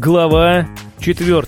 Глава 4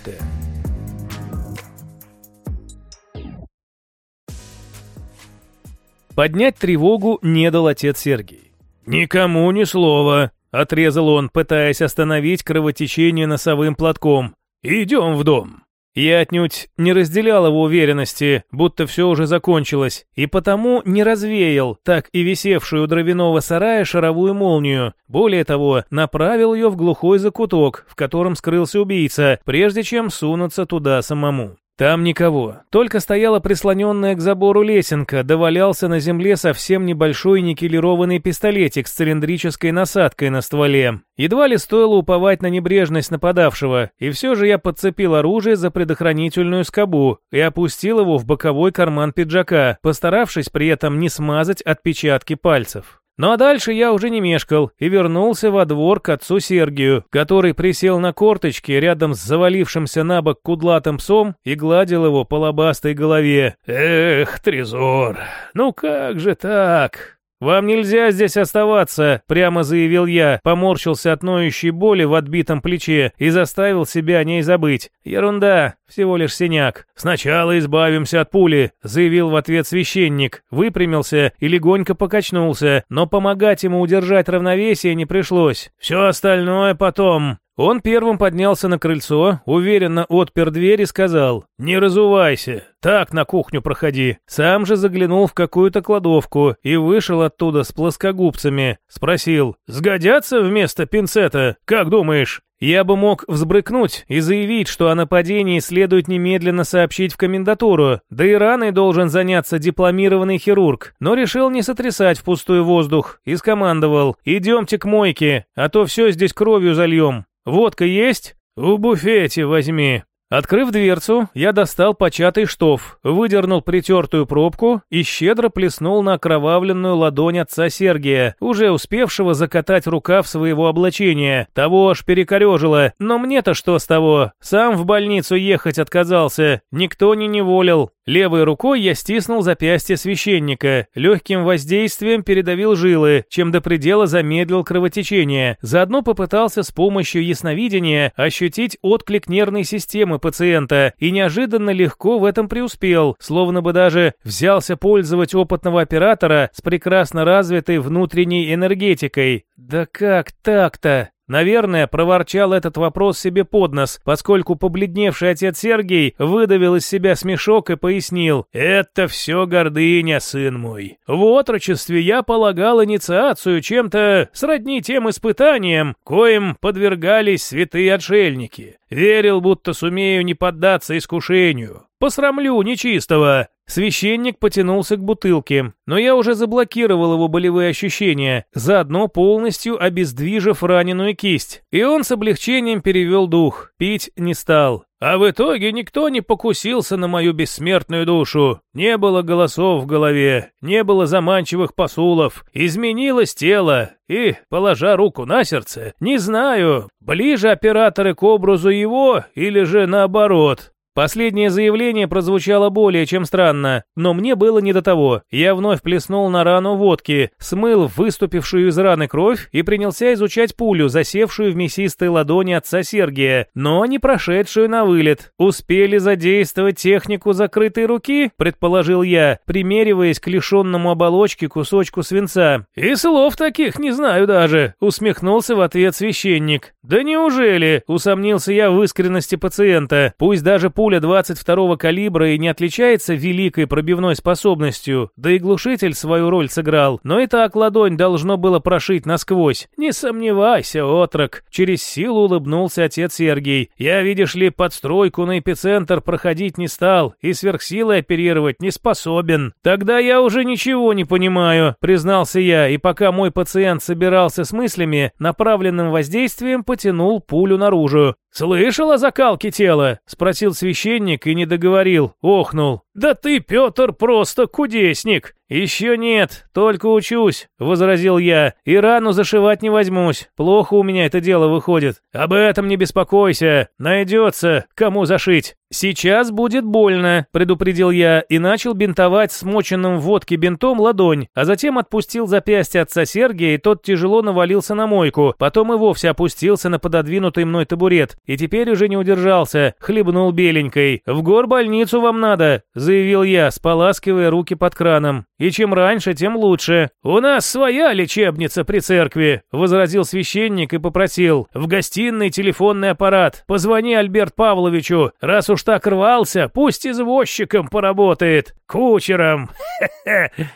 Поднять тревогу не дал отец Сергий. «Никому ни слова», — отрезал он, пытаясь остановить кровотечение носовым платком. «Идем в дом». Я отнюдь не разделял его уверенности, будто все уже закончилось, и потому не развеял так и висевшую у дровяного сарая шаровую молнию. Более того, направил ее в глухой закуток, в котором скрылся убийца, прежде чем сунуться туда самому. Там никого, только стояла прислоненная к забору лесенка, довалялся на земле совсем небольшой никелированный пистолетик с цилиндрической насадкой на стволе. Едва ли стоило уповать на небрежность нападавшего, и все же я подцепил оружие за предохранительную скобу и опустил его в боковой карман пиджака, постаравшись при этом не смазать отпечатки пальцев. Ну а дальше я уже не мешкал и вернулся во двор к отцу Сергию, который присел на корточки рядом с завалившимся на бок кудлатым псом и гладил его по лобастой голове. «Эх, Трезор, ну как же так?» «Вам нельзя здесь оставаться», — прямо заявил я, поморщился от ноющей боли в отбитом плече и заставил себя о ней забыть. «Ерунда, всего лишь синяк. Сначала избавимся от пули», — заявил в ответ священник, выпрямился и легонько покачнулся, но помогать ему удержать равновесие не пришлось. «Все остальное потом». Он первым поднялся на крыльцо, уверенно отпер дверь и сказал «Не разувайся, так на кухню проходи». Сам же заглянул в какую-то кладовку и вышел оттуда с плоскогубцами. Спросил «Сгодятся вместо пинцета? Как думаешь?» Я бы мог взбрыкнуть и заявить, что о нападении следует немедленно сообщить в комендатуру, да и раной должен заняться дипломированный хирург, но решил не сотрясать впустую воздух и скомандовал «Идемте к мойке, а то все здесь кровью зальем». «Водка есть?» «В буфете возьми». Открыв дверцу, я достал початый штоф, выдернул притертую пробку и щедро плеснул на окровавленную ладонь отца Сергия, уже успевшего закатать рукав своего облачения. Того аж перекорежило, но мне-то что с того? Сам в больницу ехать отказался, никто не неволил. Левой рукой я стиснул запястье священника, легким воздействием передавил жилы, чем до предела замедлил кровотечение. Заодно попытался с помощью ясновидения ощутить отклик нервной системы пациента и неожиданно легко в этом преуспел, словно бы даже взялся пользовать опытного оператора с прекрасно развитой внутренней энергетикой. Да как так-то? Наверное, проворчал этот вопрос себе под нос, поскольку побледневший отец Сергей выдавил из себя смешок и пояснил. «Это все гордыня, сын мой. В отрочестве я полагал инициацию чем-то сродни тем испытаниям, коим подвергались святые отшельники. Верил, будто сумею не поддаться искушению. Посрамлю нечистого. Священник потянулся к бутылке, но я уже заблокировал его болевые ощущения, заодно полностью обездвижив раненую кисть. И он с облегчением перевел дух, пить не стал. А в итоге никто не покусился на мою бессмертную душу. Не было голосов в голове, не было заманчивых посулов. Изменилось тело. И, положа руку на сердце, не знаю, ближе операторы к образу его или же наоборот. Последнее заявление прозвучало более чем странно, но мне было не до того. Я вновь плеснул на рану водки, смыл выступившую из раны кровь и принялся изучать пулю, засевшую в мясистой ладони отца Сергия, но не прошедшую на вылет. Успели задействовать технику закрытой руки, предположил я, примериваясь к лишенному оболочке кусочку свинца. И слов таких не знаю даже, усмехнулся в ответ священник. Да неужели? Усомнился я в искренности пациента. Пусть даже пуля 22-го калибра и не отличается великой пробивной способностью, да и глушитель свою роль сыграл, но и так ладонь должно было прошить насквозь. Не сомневайся, отрок, через силу улыбнулся отец Сергей. Я, видишь ли, подстройку на эпицентр проходить не стал и сверхсилой оперировать не способен. Тогда я уже ничего не понимаю, признался я, и пока мой пациент собирался с мыслями, направленным воздействием потянул пулю наружу. «Слышал о закалке тела?» — спросил священник и не договорил, охнул. «Да ты, Петр, просто кудесник!» «Еще нет, только учусь», — возразил я, — «и рану зашивать не возьмусь. Плохо у меня это дело выходит. Об этом не беспокойся, найдется, кому зашить». «Сейчас будет больно», – предупредил я и начал бинтовать смоченным в водке бинтом ладонь, а затем отпустил запястье отца Сергия, и тот тяжело навалился на мойку, потом и вовсе опустился на пододвинутый мной табурет, и теперь уже не удержался, хлебнул беленькой. «В горбольницу вам надо», – заявил я, споласкивая руки под краном. «И чем раньше, тем лучше». «У нас своя лечебница при церкви», – возразил священник и попросил. «В гостиной телефонный аппарат. Позвони Альберт Павловичу, раз уж уж так рвался, пусть извозчиком поработает, кучером. Хе-хе.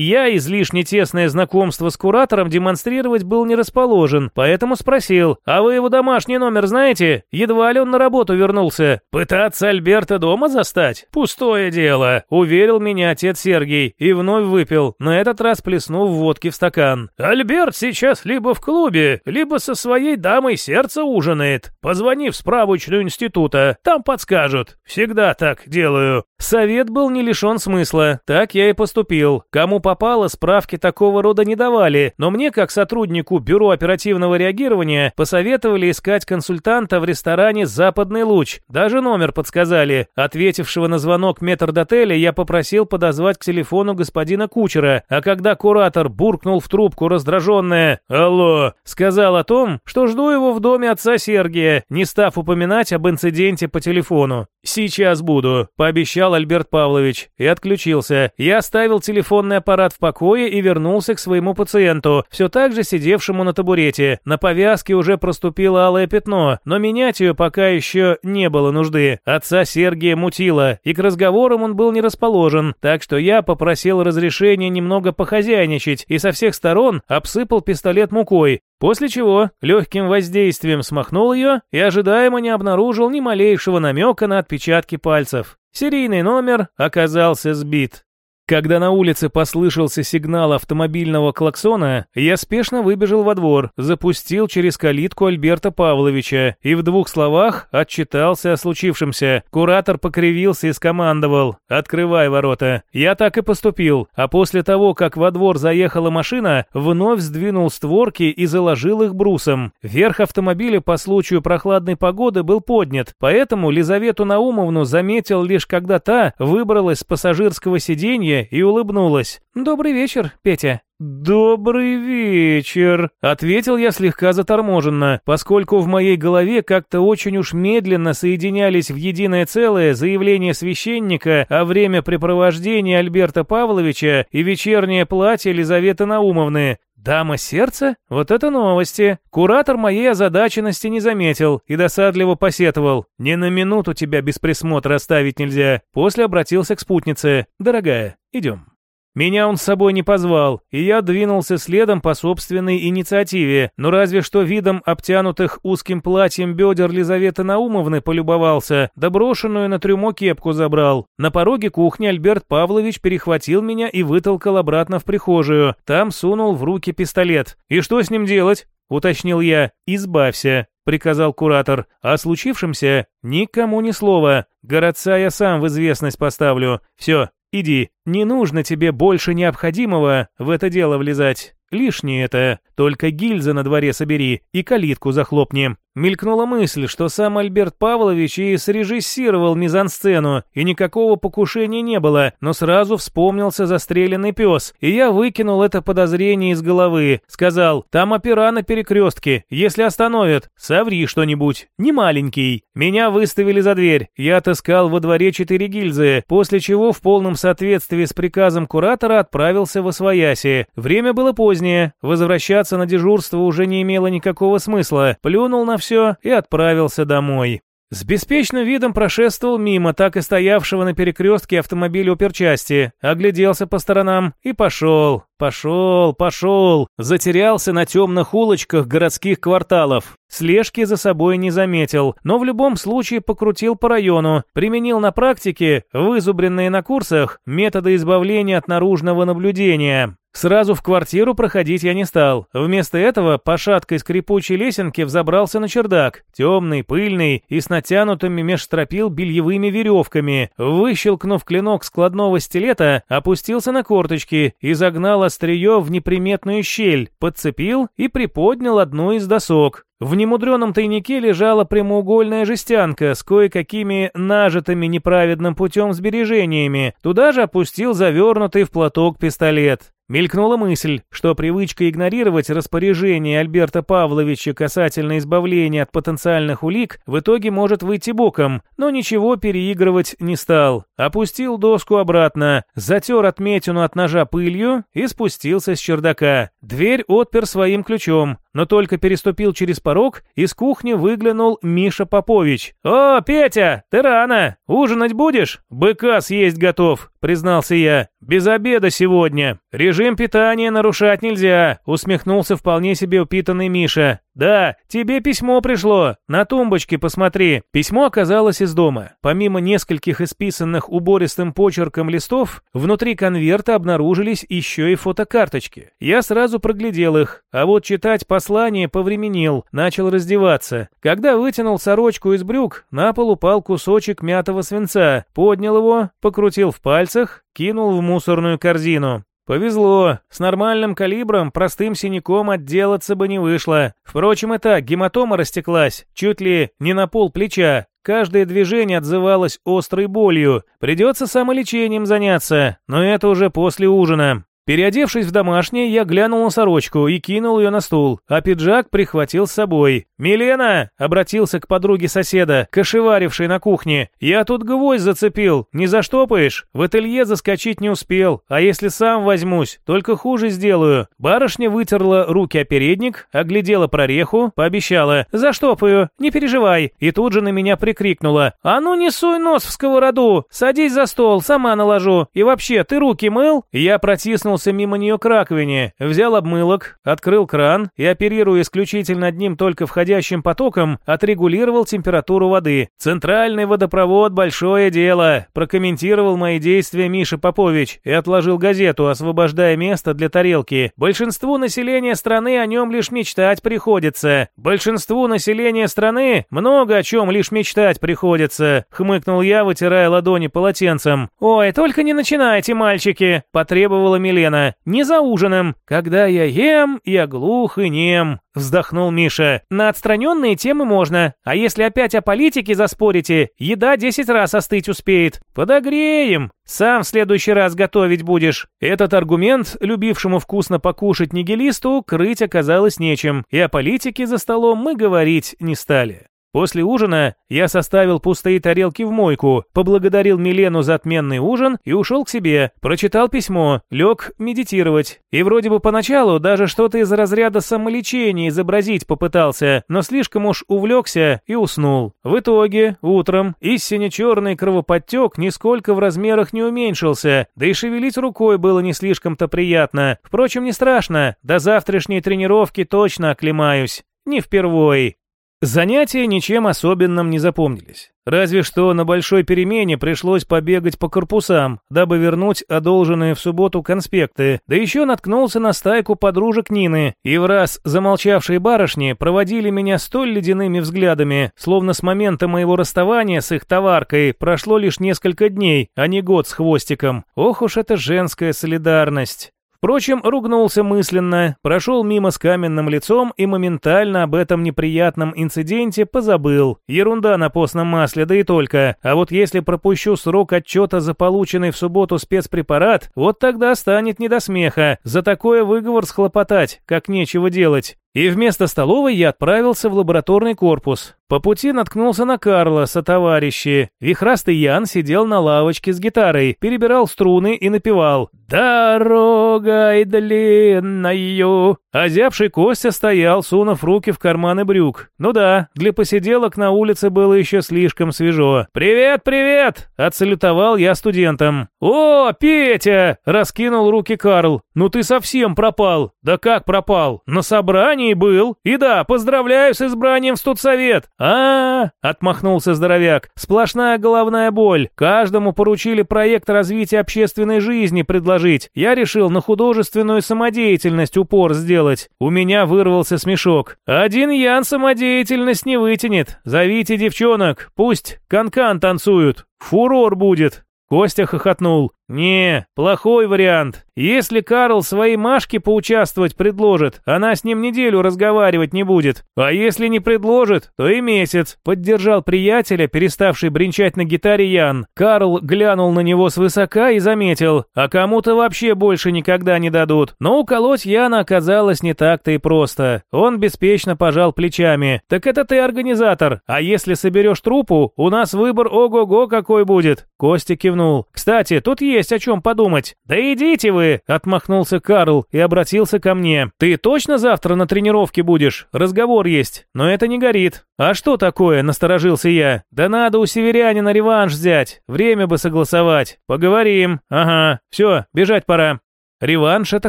Я излишне тесное знакомство с куратором демонстрировать был не расположен, поэтому спросил, «А вы его домашний номер знаете? Едва ли он на работу вернулся. Пытаться Альберта дома застать? Пустое дело», — уверил меня отец Сергей и вновь выпил, на этот раз плеснув водки в стакан. «Альберт сейчас либо в клубе, либо со своей дамой сердце ужинает. Позвони в справочную института, там подскажут. Всегда так делаю». Совет был не лишен смысла, так я и поступил. Кому попало, справки такого рода не давали, но мне, как сотруднику Бюро оперативного реагирования, посоветовали искать консультанта в ресторане «Западный луч». Даже номер подсказали. Ответившего на звонок метрдотеля я попросил подозвать к телефону господина Кучера, а когда куратор буркнул в трубку раздраженное «Алло», сказал о том, что жду его в доме отца Сергия, не став упоминать об инциденте по телефону. «Сейчас буду», — пообещал Альберт Павлович и отключился. Я оставил телефонный аппарат в покое и вернулся к своему пациенту, все так же сидевшему на табурете. На повязке уже проступило алое пятно, но менять ее пока еще не было нужды. Отца Сергия мутило, и к разговорам он был не расположен, так что я попросил разрешения немного похозяйничать и со всех сторон обсыпал пистолет мукой, После чего легким воздействием смахнул ее и ожидаемо не обнаружил ни малейшего намека на отпечатки пальцев. Серийный номер оказался сбит. Когда на улице послышался сигнал автомобильного клаксона, я спешно выбежал во двор, запустил через калитку Альберта Павловича и в двух словах отчитался о случившемся. Куратор покривился и скомандовал «Открывай ворота». Я так и поступил, а после того, как во двор заехала машина, вновь сдвинул створки и заложил их брусом. Верх автомобиля по случаю прохладной погоды был поднят, поэтому Лизавету Наумовну заметил лишь когда та выбралась с пассажирского сиденья и улыбнулась. «Добрый вечер, Петя». «Добрый вечер», — ответил я слегка заторможенно, поскольку в моей голове как-то очень уж медленно соединялись в единое целое заявление священника о времяпрепровождении Альберта Павловича и вечернее платье Елизаветы Наумовны. «Дама сердца? Вот это новости!» Куратор моей озадаченности не заметил и досадливо посетовал. «Ни на минуту тебя без присмотра оставить нельзя». После обратился к спутнице. «Дорогая, идем». Меня он с собой не позвал, и я двинулся следом по собственной инициативе, но разве что видом обтянутых узким платьем бедер Лизаветы Наумовны полюбовался, да на трюмо кепку забрал. На пороге кухни Альберт Павлович перехватил меня и вытолкал обратно в прихожую. Там сунул в руки пистолет. «И что с ним делать?» — уточнил я. «Избавься», — приказал куратор. «О случившемся никому ни слова. Городца я сам в известность поставлю. Все, иди. Не нужно тебе больше необходимого в это дело влезать. Лишнее это. Только гильзы на дворе собери и калитку захлопни. Мелькнула мысль, что сам Альберт Павлович и срежиссировал мизансцену, и никакого покушения не было, но сразу вспомнился застреленный пес, и я выкинул это подозрение из головы. Сказал, там опера на перекрестке, если остановят, соври что-нибудь, не маленький. Меня выставили за дверь, я отыскал во дворе четыре гильзы, после чего в полном соответствии с приказом куратора отправился в Освояси. Время было позднее, возвращаться на дежурство уже не имело никакого смысла, плюнул на все и отправился домой. С беспечным видом прошествовал мимо так и стоявшего на перекрестке автомобиля оперчасти, огляделся по сторонам и пошел, пошел, пошел, затерялся на темных улочках городских кварталов. Слежки за собой не заметил, но в любом случае покрутил по району, применил на практике вызубренные на курсах методы избавления от наружного наблюдения. Сразу в квартиру проходить я не стал. Вместо этого по шаткой скрипучей лесенке взобрался на чердак, темный, пыльный и с натянутыми меж стропил бельевыми веревками. Выщелкнув клинок складного стилета, опустился на корточки и загнал острие в неприметную щель, подцепил и приподнял одну из досок. В немудреном тайнике лежала прямоугольная жестянка с кое-какими нажитыми неправедным путем сбережениями. Туда же опустил завернутый в платок пистолет. Мелькнула мысль, что привычка игнорировать распоряжение Альберта Павловича касательно избавления от потенциальных улик в итоге может выйти боком, но ничего переигрывать не стал. Опустил доску обратно, затер отметину от ножа пылью и спустился с чердака. Дверь отпер своим ключом, но только переступил через порог, из кухни выглянул Миша Попович. «О, Петя, ты рано! Ужинать будешь? Быка съесть готов!» — признался я. «Без обеда сегодня. Режим питания нарушать нельзя», — усмехнулся вполне себе упитанный Миша. «Да, тебе письмо пришло. На тумбочке посмотри». Письмо оказалось из дома. Помимо нескольких исписанных убористым почерком листов, внутри конверта обнаружились еще и фотокарточки. Я сразу проглядел их, а вот читать послание повременил, начал раздеваться. Когда вытянул сорочку из брюк, на пол упал кусочек мятого свинца, поднял его, покрутил в пальцах, кинул в мусорную корзину. Повезло, с нормальным калибром простым синяком отделаться бы не вышло. Впрочем, и так гематома растеклась, чуть ли не на пол плеча. Каждое движение отзывалось острой болью. Придется самолечением заняться, но это уже после ужина. Переодевшись в домашнее, я глянул на сорочку и кинул ее на стул, а пиджак прихватил с собой. «Милена!» — обратился к подруге соседа, кошеварившей на кухне. «Я тут гвоздь зацепил. Не заштопаешь? В ателье заскочить не успел. А если сам возьмусь, только хуже сделаю». Барышня вытерла руки о передник, оглядела прореху, пообещала. «Заштопаю, не переживай». И тут же на меня прикрикнула. «А ну не суй нос в сковороду! Садись за стол, сама наложу. И вообще, ты руки мыл?» Я протиснул двинулся мимо нее к раковине, взял обмылок, открыл кран и, оперируя исключительно одним только входящим потоком, отрегулировал температуру воды. «Центральный водопровод – большое дело», – прокомментировал мои действия Миша Попович и отложил газету, освобождая место для тарелки. «Большинству населения страны о нем лишь мечтать приходится. Большинству населения страны много о чем лишь мечтать приходится», – хмыкнул я, вытирая ладони полотенцем. «Ой, только не начинайте, мальчики», – потребовала Милена. Лена. «Не за ужином. Когда я ем, я глух и нем», — вздохнул Миша. «На отстраненные темы можно. А если опять о политике заспорите, еда десять раз остыть успеет. Подогреем. Сам в следующий раз готовить будешь». Этот аргумент, любившему вкусно покушать нигилисту, крыть оказалось нечем, и о политике за столом мы говорить не стали. После ужина я составил пустые тарелки в мойку, поблагодарил Милену за отменный ужин и ушел к себе, прочитал письмо, лег медитировать. И вроде бы поначалу даже что-то из разряда самолечения изобразить попытался, но слишком уж увлекся и уснул. В итоге, утром, истинно черный кровоподтек нисколько в размерах не уменьшился, да и шевелить рукой было не слишком-то приятно. Впрочем, не страшно, до завтрашней тренировки точно оклемаюсь. Не впервой. Занятия ничем особенным не запомнились. Разве что на большой перемене пришлось побегать по корпусам, дабы вернуть одолженные в субботу конспекты, да еще наткнулся на стайку подружек Нины, и в раз замолчавшие барышни проводили меня столь ледяными взглядами, словно с момента моего расставания с их товаркой прошло лишь несколько дней, а не год с хвостиком. Ох уж эта женская солидарность. Впрочем, ругнулся мысленно, прошел мимо с каменным лицом и моментально об этом неприятном инциденте позабыл. Ерунда на постном масле, да и только. А вот если пропущу срок отчета за полученный в субботу спецпрепарат, вот тогда станет не до смеха. За такое выговор схлопотать, как нечего делать. И вместо столовой я отправился в лабораторный корпус. По пути наткнулся на Карла со товарищи. Вихрастый Ян сидел на лавочке с гитарой, перебирал струны и напевал «Дорогой длинною». Озябший Костя стоял, сунув руки в карманы брюк. Ну да, для посиделок на улице было еще слишком свежо. «Привет, привет!» – отсалютовал я студентам. «О, Петя!» – раскинул руки Карл. «Ну ты совсем пропал!» «Да как пропал? На собрании был! И да, поздравляю с избранием в студсовет!» а, -а, -а отмахнулся здоровяк. «Сплошная головная боль. Каждому поручили проект развития общественной жизни предложить. Я решил на художественную самодеятельность упор сделать. У меня вырвался смешок. Один Ян самодеятельность не вытянет. Зовите девчонок, пусть канкан -кан танцуют. Фурор будет!» Костя хохотнул. «Не, плохой вариант. Если Карл своей Машке поучаствовать предложит, она с ним неделю разговаривать не будет. А если не предложит, то и месяц», — поддержал приятеля, переставший бренчать на гитаре Ян. Карл глянул на него свысока и заметил, а кому-то вообще больше никогда не дадут. Но уколоть Яна оказалось не так-то и просто. Он беспечно пожал плечами. «Так это ты организатор, а если соберешь трупу, у нас выбор ого-го какой будет». Костя кивнул. «Кстати, тут есть о чем подумать». «Да идите вы!» отмахнулся Карл и обратился ко мне. «Ты точно завтра на тренировке будешь? Разговор есть, но это не горит». «А что такое?» – насторожился я. «Да надо у северянина реванш взять, время бы согласовать. Поговорим. Ага, все, бежать пора». Реванш – это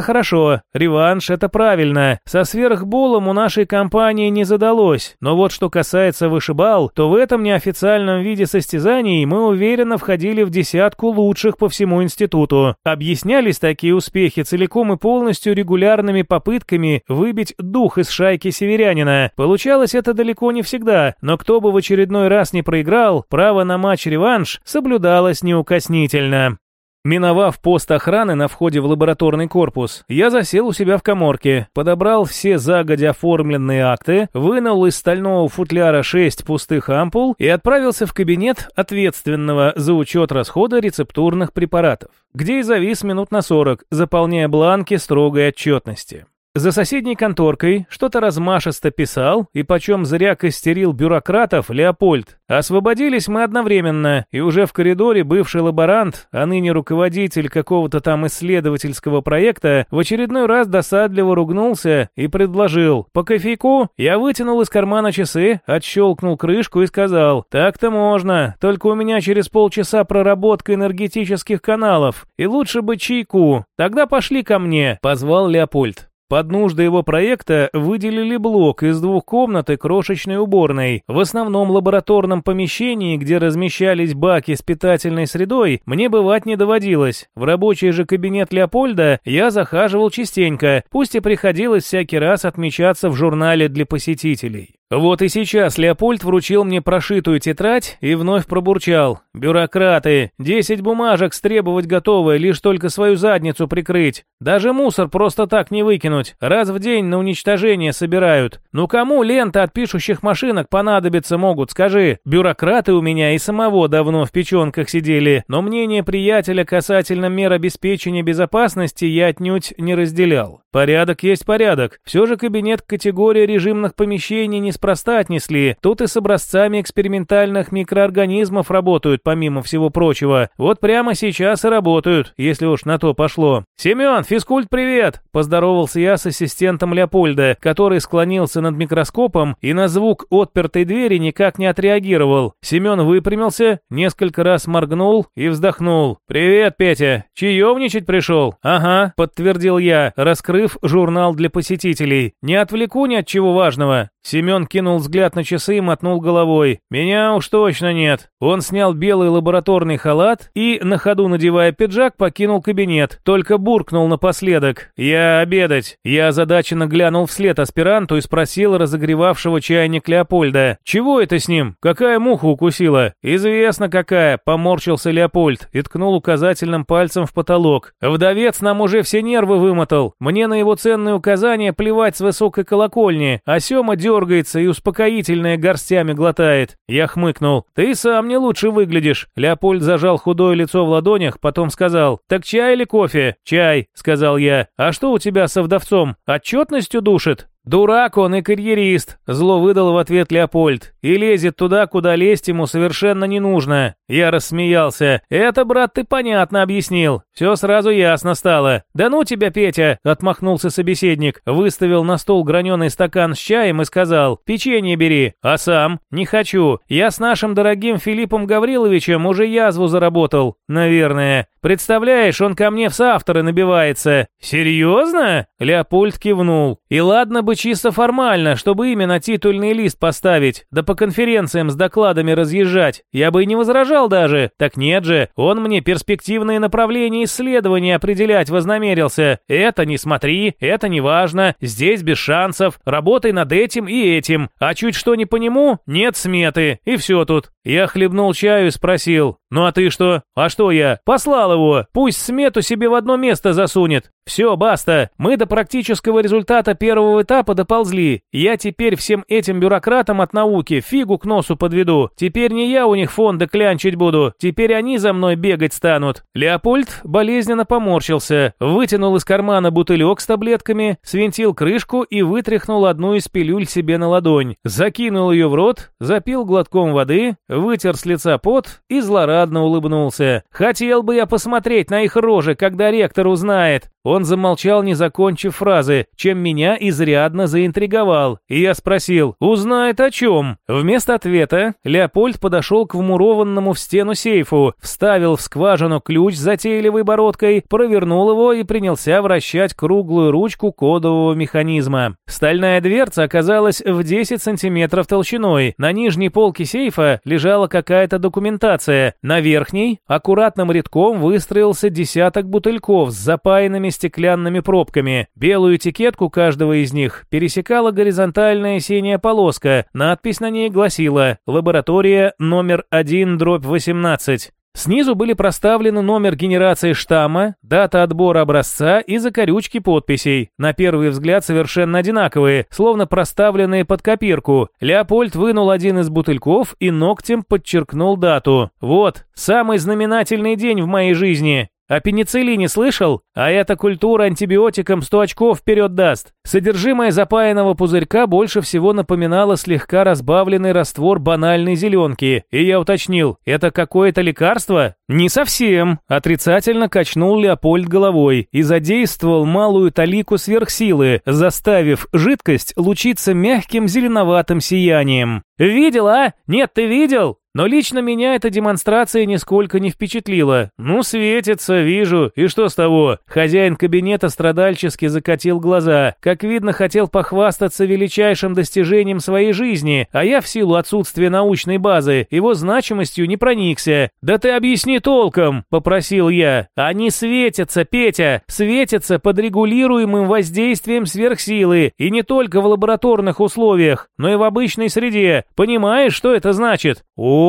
хорошо, реванш – это правильно. Со сверхболом у нашей компании не задалось, но вот что касается вышибал, то в этом неофициальном виде состязаний мы уверенно входили в десятку лучших по всему институту. Объяснялись такие успехи целиком и полностью регулярными попытками выбить дух из шайки северянина. Получалось это далеко не всегда, но кто бы в очередной раз не проиграл, право на матч-реванш соблюдалось неукоснительно. Миновав пост охраны на входе в лабораторный корпус, я засел у себя в коморке, подобрал все загодя оформленные акты, вынул из стального футляра шесть пустых ампул и отправился в кабинет ответственного за учет расхода рецептурных препаратов, где и завис минут на сорок, заполняя бланки строгой отчетности. За соседней конторкой что-то размашисто писал, и почем зря костерил бюрократов Леопольд. Освободились мы одновременно, и уже в коридоре бывший лаборант, а ныне руководитель какого-то там исследовательского проекта, в очередной раз досадливо ругнулся и предложил «По кофейку?» Я вытянул из кармана часы, отщелкнул крышку и сказал «Так-то можно, только у меня через полчаса проработка энергетических каналов, и лучше бы чайку. Тогда пошли ко мне», — позвал Леопольд. Под нужды его проекта выделили блок из двух комнат и крошечной уборной. В основном лабораторном помещении, где размещались баки с питательной средой, мне бывать не доводилось. В рабочий же кабинет Леопольда я захаживал частенько, пусть и приходилось всякий раз отмечаться в журнале для посетителей. Вот и сейчас Леопольд вручил мне прошитую тетрадь и вновь пробурчал. «Бюрократы! Десять бумажек стребовать готовы, лишь только свою задницу прикрыть. Даже мусор просто так не выкинуть. Раз в день на уничтожение собирают. Ну кому лента от пишущих машинок понадобиться могут, скажи? Бюрократы у меня и самого давно в печенках сидели, но мнение приятеля касательно мер обеспечения безопасности я отнюдь не разделял. Порядок есть порядок. Все же кабинет категории режимных помещений не неспроста отнесли. Тут и с образцами экспериментальных микроорганизмов работают, помимо всего прочего. Вот прямо сейчас и работают, если уж на то пошло. «Семен, физкульт, привет!» – поздоровался я с ассистентом Леопольда, который склонился над микроскопом и на звук отпертой двери никак не отреагировал. Семен выпрямился, несколько раз моргнул и вздохнул. «Привет, Петя! Чаевничать пришел?» «Ага», – подтвердил я, раскрыв журнал для посетителей. «Не отвлеку ни от чего важного». Семен кинул взгляд на часы и мотнул головой. «Меня уж точно нет». Он снял белый лабораторный халат и, на ходу надевая пиджак, покинул кабинет. Только буркнул напоследок. «Я обедать». Я озадаченно глянул вслед аспиранту и спросил разогревавшего чайник Леопольда. «Чего это с ним? Какая муха укусила?» «Известно какая», — поморщился Леопольд и ткнул указательным пальцем в потолок. «Вдовец нам уже все нервы вымотал. Мне на его ценные указания плевать с высокой колокольни, а Сема дергает дергается и успокоительное горстями глотает. Я хмыкнул. «Ты сам не лучше выглядишь». Леопольд зажал худое лицо в ладонях, потом сказал. «Так чай или кофе?» «Чай», — сказал я. «А что у тебя со вдовцом? Отчетностью душит?» «Дурак он и карьерист», — зло выдал в ответ Леопольд. «И лезет туда, куда лезть ему совершенно не нужно». Я рассмеялся. «Это, брат, ты понятно объяснил. Все сразу ясно стало». «Да ну тебя, Петя!» — отмахнулся собеседник. Выставил на стол граненый стакан с чаем и сказал. «Печенье бери». «А сам?» «Не хочу. Я с нашим дорогим Филиппом Гавриловичем уже язву заработал». «Наверное». «Представляешь, он ко мне в соавторы набивается». «Серьезно?» Леопольд кивнул. «И ладно бы чисто формально, чтобы имя на титульный лист поставить, да по конференциям с докладами разъезжать. Я бы и не возражал даже. Так нет же, он мне перспективные направления исследования определять вознамерился. Это не смотри, это не важно, здесь без шансов, работай над этим и этим. А чуть что не по нему, нет сметы, и все тут. Я хлебнул чаю и спросил, Ну а ты что? А что я? Послал его. Пусть смету себе в одно место засунет. Все, баста. Мы до практического результата первого этапа доползли. Я теперь всем этим бюрократам от науки фигу к носу подведу. Теперь не я у них фонды клянчить буду. Теперь они за мной бегать станут. Леопольд болезненно поморщился, вытянул из кармана бутылек с таблетками, свинтил крышку и вытряхнул одну из пилюль себе на ладонь. Закинул ее в рот, запил глотком воды, вытер с лица пот и злорадно улыбнулся. Хотел бы я посмотреть на их рожи, когда ректор узнает. Он замолчал, не закончив фразы, чем меня изрядно заинтриговал, и я спросил, узнает о чем? Вместо ответа Леопольд подошел к вмурованному в стену сейфу, вставил в скважину ключ с затейливой бородкой, провернул его и принялся вращать круглую ручку кодового механизма. Стальная дверца оказалась в 10 сантиметров толщиной, на нижней полке сейфа лежала какая-то документация, на верхней аккуратным рядком выстроился десяток бутыльков с запаянными стеклянными пробками. Белую этикетку каждого из них пересекала горизонтальная синяя полоска. Надпись на ней гласила «Лаборатория номер 1 дробь 18». Снизу были проставлены номер генерации штамма, дата отбора образца и закорючки подписей. На первый взгляд совершенно одинаковые, словно проставленные под копирку. Леопольд вынул один из бутыльков и ногтем подчеркнул дату. Вот, самый знаменательный день в моей жизни. О пенициллине слышал? А эта культура антибиотикам 100 очков вперед даст. Содержимое запаянного пузырька больше всего напоминало слегка разбавленный раствор банальной зеленки. И я уточнил, это какое-то лекарство? Не совсем. Отрицательно качнул Леопольд головой и задействовал малую талику сверхсилы, заставив жидкость лучиться мягким зеленоватым сиянием. «Видел, а? Нет, ты видел? Но лично меня эта демонстрация нисколько не впечатлила. Ну, светится, вижу. И что с того? Хозяин кабинета страдальчески закатил глаза. Как видно, хотел похвастаться величайшим достижением своей жизни, а я в силу отсутствия научной базы его значимостью не проникся. «Да ты объясни толком!» – попросил я. «Они светятся, Петя! Светятся под регулируемым воздействием сверхсилы. И не только в лабораторных условиях, но и в обычной среде. Понимаешь, что это значит?» о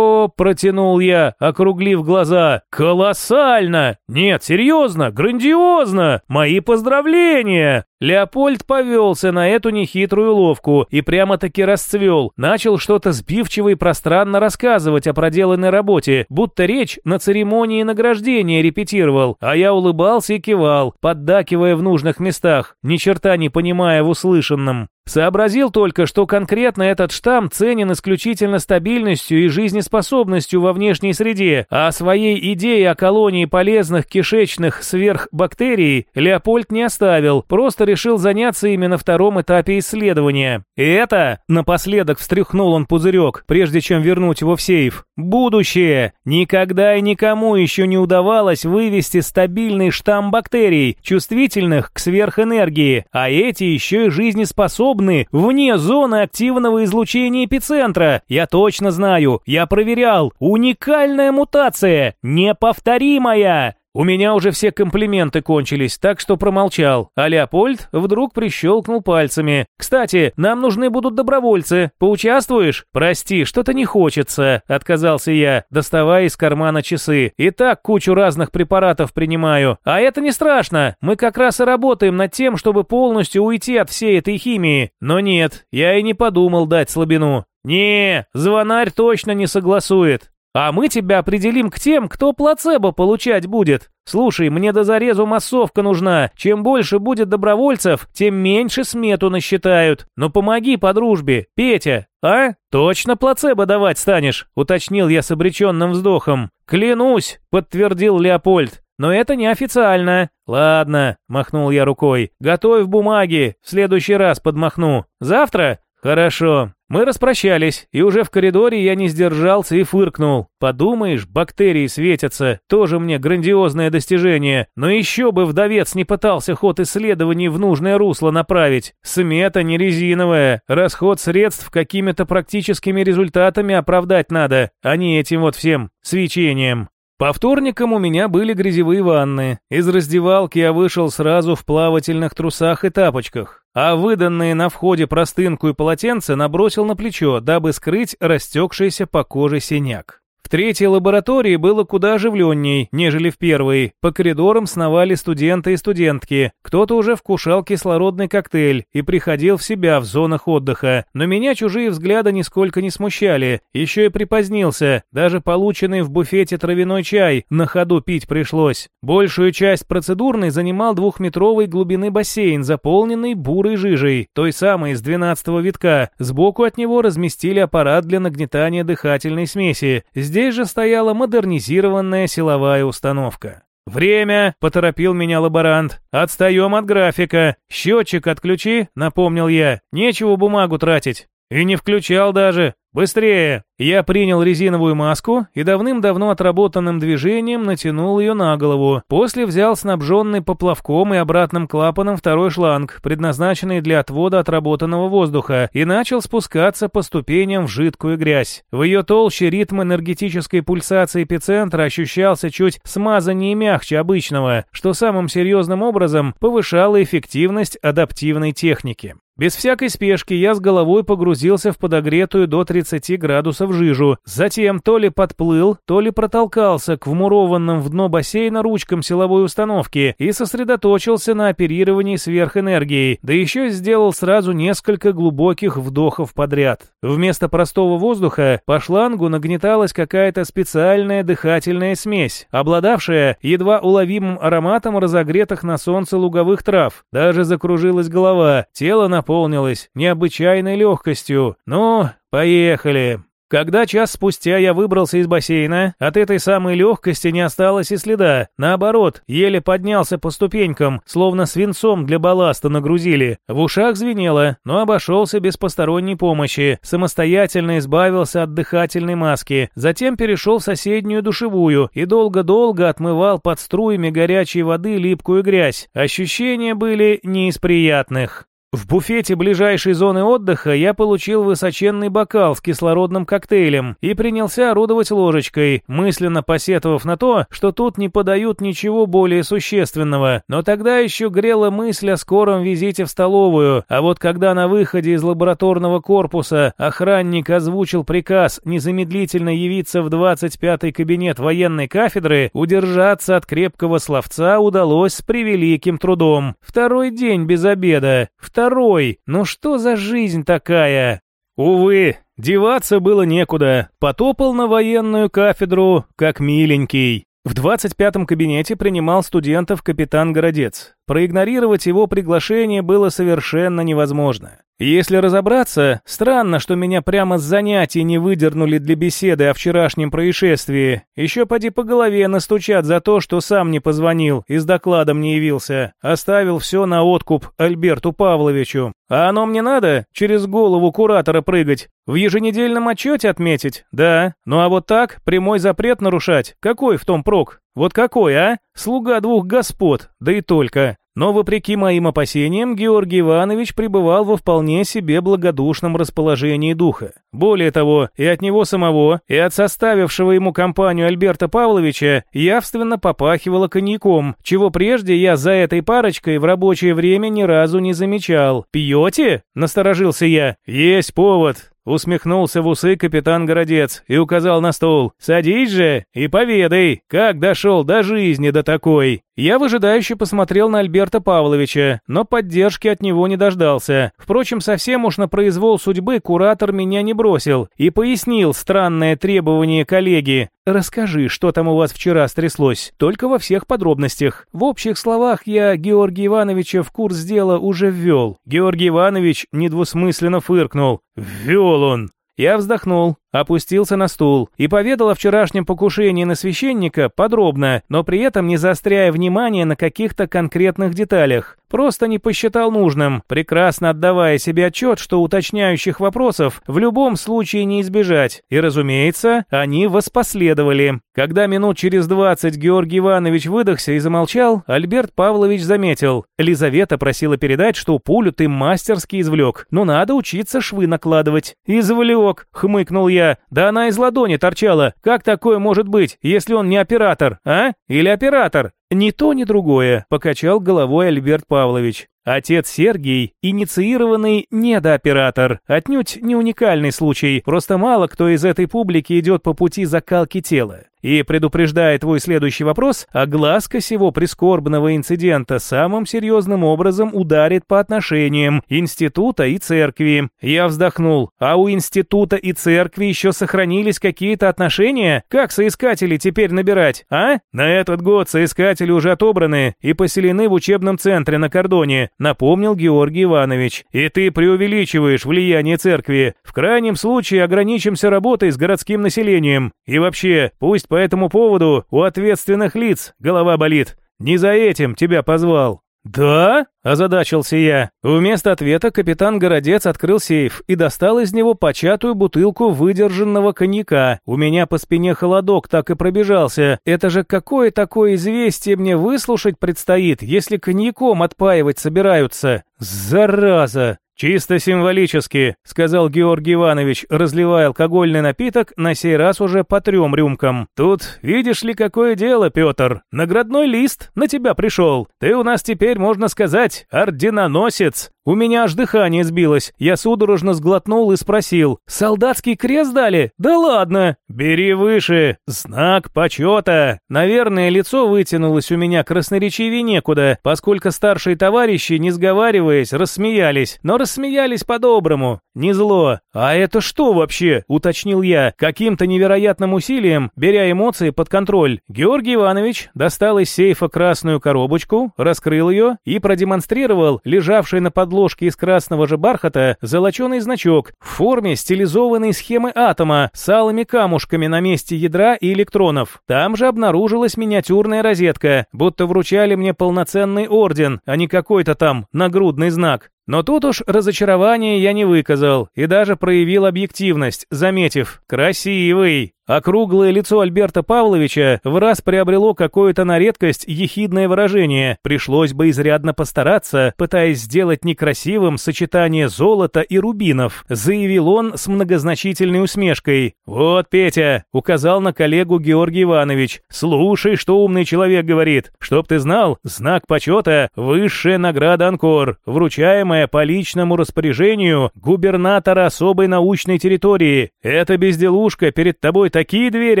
протянул я, округлив глаза. «Колоссально! Нет, серьезно, грандиозно! Мои поздравления!» Леопольд повелся на эту нехитрую ловку и прямо-таки расцвел, начал что-то сбивчиво и пространно рассказывать о проделанной работе, будто речь на церемонии награждения репетировал, а я улыбался и кивал, поддакивая в нужных местах, ни черта не понимая в услышанном. Сообразил только, что конкретно этот штамм ценен исключительно стабильностью и жизнеспособностью во внешней среде, а своей идеей о колонии полезных кишечных сверхбактерий Леопольд не оставил, просто решил заняться ими на втором этапе исследования. И это, напоследок встряхнул он пузырек, прежде чем вернуть его в сейф, будущее. Никогда и никому еще не удавалось вывести стабильный штамм бактерий, чувствительных к сверхэнергии, а эти еще и жизнеспособны способны вне зоны активного излучения эпицентра. Я точно знаю, я проверял. Уникальная мутация, неповторимая. У меня уже все комплименты кончились, так что промолчал. А Леопольд вдруг прищелкнул пальцами. «Кстати, нам нужны будут добровольцы. Поучаствуешь?» «Прости, что-то не хочется», — отказался я, доставая из кармана часы. «И так кучу разных препаратов принимаю. А это не страшно. Мы как раз и работаем над тем, чтобы полностью уйти от всей этой химии. Но нет, я и не подумал дать слабину. «Не, звонарь точно не согласует. А мы тебя определим к тем, кто плацебо получать будет. Слушай, мне до зарезу массовка нужна. Чем больше будет добровольцев, тем меньше смету насчитают. Но помоги по дружбе, Петя. А? Точно плацебо давать станешь? Уточнил я с обреченным вздохом. Клянусь, подтвердил Леопольд. Но это неофициально. Ладно, махнул я рукой. Готовь бумаги, в следующий раз подмахну. Завтра? Хорошо. Мы распрощались, и уже в коридоре я не сдержался и фыркнул. Подумаешь, бактерии светятся, тоже мне грандиозное достижение. Но еще бы вдовец не пытался ход исследований в нужное русло направить. Смета не резиновая, расход средств какими-то практическими результатами оправдать надо, а не этим вот всем свечением. По вторникам у меня были грязевые ванны. Из раздевалки я вышел сразу в плавательных трусах и тапочках, а выданные на входе простынку и полотенце набросил на плечо, дабы скрыть растекшийся по коже синяк. В третьей лаборатории было куда оживленней, нежели в первой. По коридорам сновали студенты и студентки. Кто-то уже вкушал кислородный коктейль и приходил в себя в зонах отдыха. Но меня чужие взгляды нисколько не смущали. Еще и припозднился. Даже полученный в буфете травяной чай на ходу пить пришлось. Большую часть процедурной занимал двухметровой глубины бассейн, заполненный бурой жижей, той самой из 12 витка. Сбоку от него разместили аппарат для нагнетания дыхательной смеси. Здесь же стояла модернизированная силовая установка. «Время!» — поторопил меня лаборант. «Отстаем от графика. Счетчик отключи», — напомнил я. «Нечего бумагу тратить». «И не включал даже. Быстрее!» Я принял резиновую маску и давным-давно отработанным движением натянул ее на голову. После взял снабженный поплавком и обратным клапаном второй шланг, предназначенный для отвода отработанного воздуха, и начал спускаться по ступеням в жидкую грязь. В ее толще ритм энергетической пульсации эпицентра ощущался чуть смазаннее и мягче обычного, что самым серьезным образом повышало эффективность адаптивной техники. Без всякой спешки я с головой погрузился в подогретую до 30 градусов жижу, затем то ли подплыл, то ли протолкался к вмурованным в дно бассейна ручкам силовой установки и сосредоточился на оперировании сверхэнергией, да еще сделал сразу несколько глубоких вдохов подряд. Вместо простого воздуха по шлангу нагнеталась какая-то специальная дыхательная смесь, обладавшая едва уловимым ароматом разогретых на солнце луговых трав. Даже закружилась голова, тело на наполнилось необычайной легкостью. Ну, поехали. Когда час спустя я выбрался из бассейна, от этой самой легкости не осталось и следа. Наоборот, еле поднялся по ступенькам, словно свинцом для балласта нагрузили. В ушах звенело, но обошелся без посторонней помощи. Самостоятельно избавился от дыхательной маски. Затем перешел в соседнюю душевую и долго-долго отмывал под струями горячей воды липкую грязь. Ощущения были не из приятных. В буфете ближайшей зоны отдыха я получил высоченный бокал с кислородным коктейлем и принялся орудовать ложечкой, мысленно посетовав на то, что тут не подают ничего более существенного. Но тогда еще грела мысль о скором визите в столовую, а вот когда на выходе из лабораторного корпуса охранник озвучил приказ незамедлительно явиться в 25-й кабинет военной кафедры, удержаться от крепкого словца удалось с превеликим трудом. Второй день без обеда. Второй второй. Ну что за жизнь такая? Увы, деваться было некуда. Потопал на военную кафедру, как миленький. В 25-м кабинете принимал студентов капитан Городец. Проигнорировать его приглашение было совершенно невозможно. Если разобраться, странно, что меня прямо с занятий не выдернули для беседы о вчерашнем происшествии. Еще поди по голове настучат за то, что сам не позвонил и с докладом не явился. Оставил все на откуп Альберту Павловичу. А оно мне надо? Через голову куратора прыгать? В еженедельном отчете отметить? Да. Ну а вот так, прямой запрет нарушать? Какой в том прок? Вот какой, а? Слуга двух господ, да и только. Но, вопреки моим опасениям, Георгий Иванович пребывал во вполне себе благодушном расположении духа. Более того, и от него самого, и от составившего ему компанию Альберта Павловича явственно попахивало коньяком, чего прежде я за этой парочкой в рабочее время ни разу не замечал. «Пьете?» – насторожился я. «Есть повод. Усмехнулся в усы капитан Городец и указал на стол. «Садись же и поведай, как дошел до жизни до такой». Я выжидающе посмотрел на Альберта Павловича, но поддержки от него не дождался. Впрочем, совсем уж на произвол судьбы куратор меня не бросил и пояснил странное требование коллеги. «Расскажи, что там у вас вчера стряслось, только во всех подробностях. В общих словах я Георгия Ивановича в курс дела уже ввел». Георгий Иванович недвусмысленно фыркнул. «Ввел он». Я вздохнул, опустился на стул и поведал о вчерашнем покушении на священника подробно, но при этом не заостряя внимание на каких-то конкретных деталях. Просто не посчитал нужным, прекрасно отдавая себе отчет, что уточняющих вопросов в любом случае не избежать. И, разумеется, они воспоследовали. Когда минут через двадцать Георгий Иванович выдохся и замолчал, Альберт Павлович заметил. Лизавета просила передать, что пулю ты мастерски извлек, но надо учиться швы накладывать. «Извлек», — хмыкнул я. «Да она из ладони торчала. Как такое может быть, если он не оператор, а? Или оператор? «Ни то, ни другое», – покачал головой Альберт Павлович. Отец Сергий – инициированный недооператор, отнюдь не уникальный случай, просто мало кто из этой публики идет по пути закалки тела. И, предупреждая твой следующий вопрос, огласка сего прискорбного инцидента самым серьезным образом ударит по отношениям института и церкви. Я вздохнул. А у института и церкви еще сохранились какие-то отношения? Как соискатели теперь набирать, а? На этот год соискатели уже отобраны и поселены в учебном центре на кордоне, напомнил Георгий Иванович. И ты преувеличиваешь влияние церкви. В крайнем случае ограничимся работой с городским населением. И вообще, пусть по этому поводу у ответственных лиц голова болит. Не за этим тебя позвал». «Да?» – озадачился я. Вместо ответа капитан Городец открыл сейф и достал из него початую бутылку выдержанного коньяка. У меня по спине холодок так и пробежался. Это же какое такое известие мне выслушать предстоит, если коньяком отпаивать собираются? Зараза! «Чисто символически», — сказал Георгий Иванович, разливая алкогольный напиток, на сей раз уже по трем рюмкам. «Тут, видишь ли, какое дело, Петр? Наградной лист на тебя пришел. Ты у нас теперь, можно сказать, орденоносец. У меня аж дыхание сбилось. Я судорожно сглотнул и спросил. «Солдатский крест дали? Да ладно!» «Бери выше! Знак почета!» Наверное, лицо вытянулось у меня красноречивее некуда, поскольку старшие товарищи, не сговариваясь, рассмеялись. Но рассмеялись по-доброму, не зло. «А это что вообще?» – уточнил я, каким-то невероятным усилием, беря эмоции под контроль. Георгий Иванович достал из сейфа красную коробочку, раскрыл ее и продемонстрировал лежавший на подложке из красного же бархата золоченый значок в форме стилизованной схемы атома с алыми камушками на месте ядра и электронов. Там же обнаружилась миниатюрная розетка, будто вручали мне полноценный орден, а не какой-то там нагрудный знак. Но тут уж разочарование я не выказал и даже проявил объективность, заметив «красивый». Округлое лицо Альберта Павловича в раз приобрело какое-то на редкость ехидное выражение. Пришлось бы изрядно постараться, пытаясь сделать некрасивым сочетание золота и рубинов, заявил он с многозначительной усмешкой. «Вот, Петя», — указал на коллегу Георгий Иванович, «слушай, что умный человек говорит. Чтоб ты знал, знак почета — высшая награда Анкор, вручаемая по личному распоряжению губернатора особой научной территории. Эта безделушка перед тобой такие двери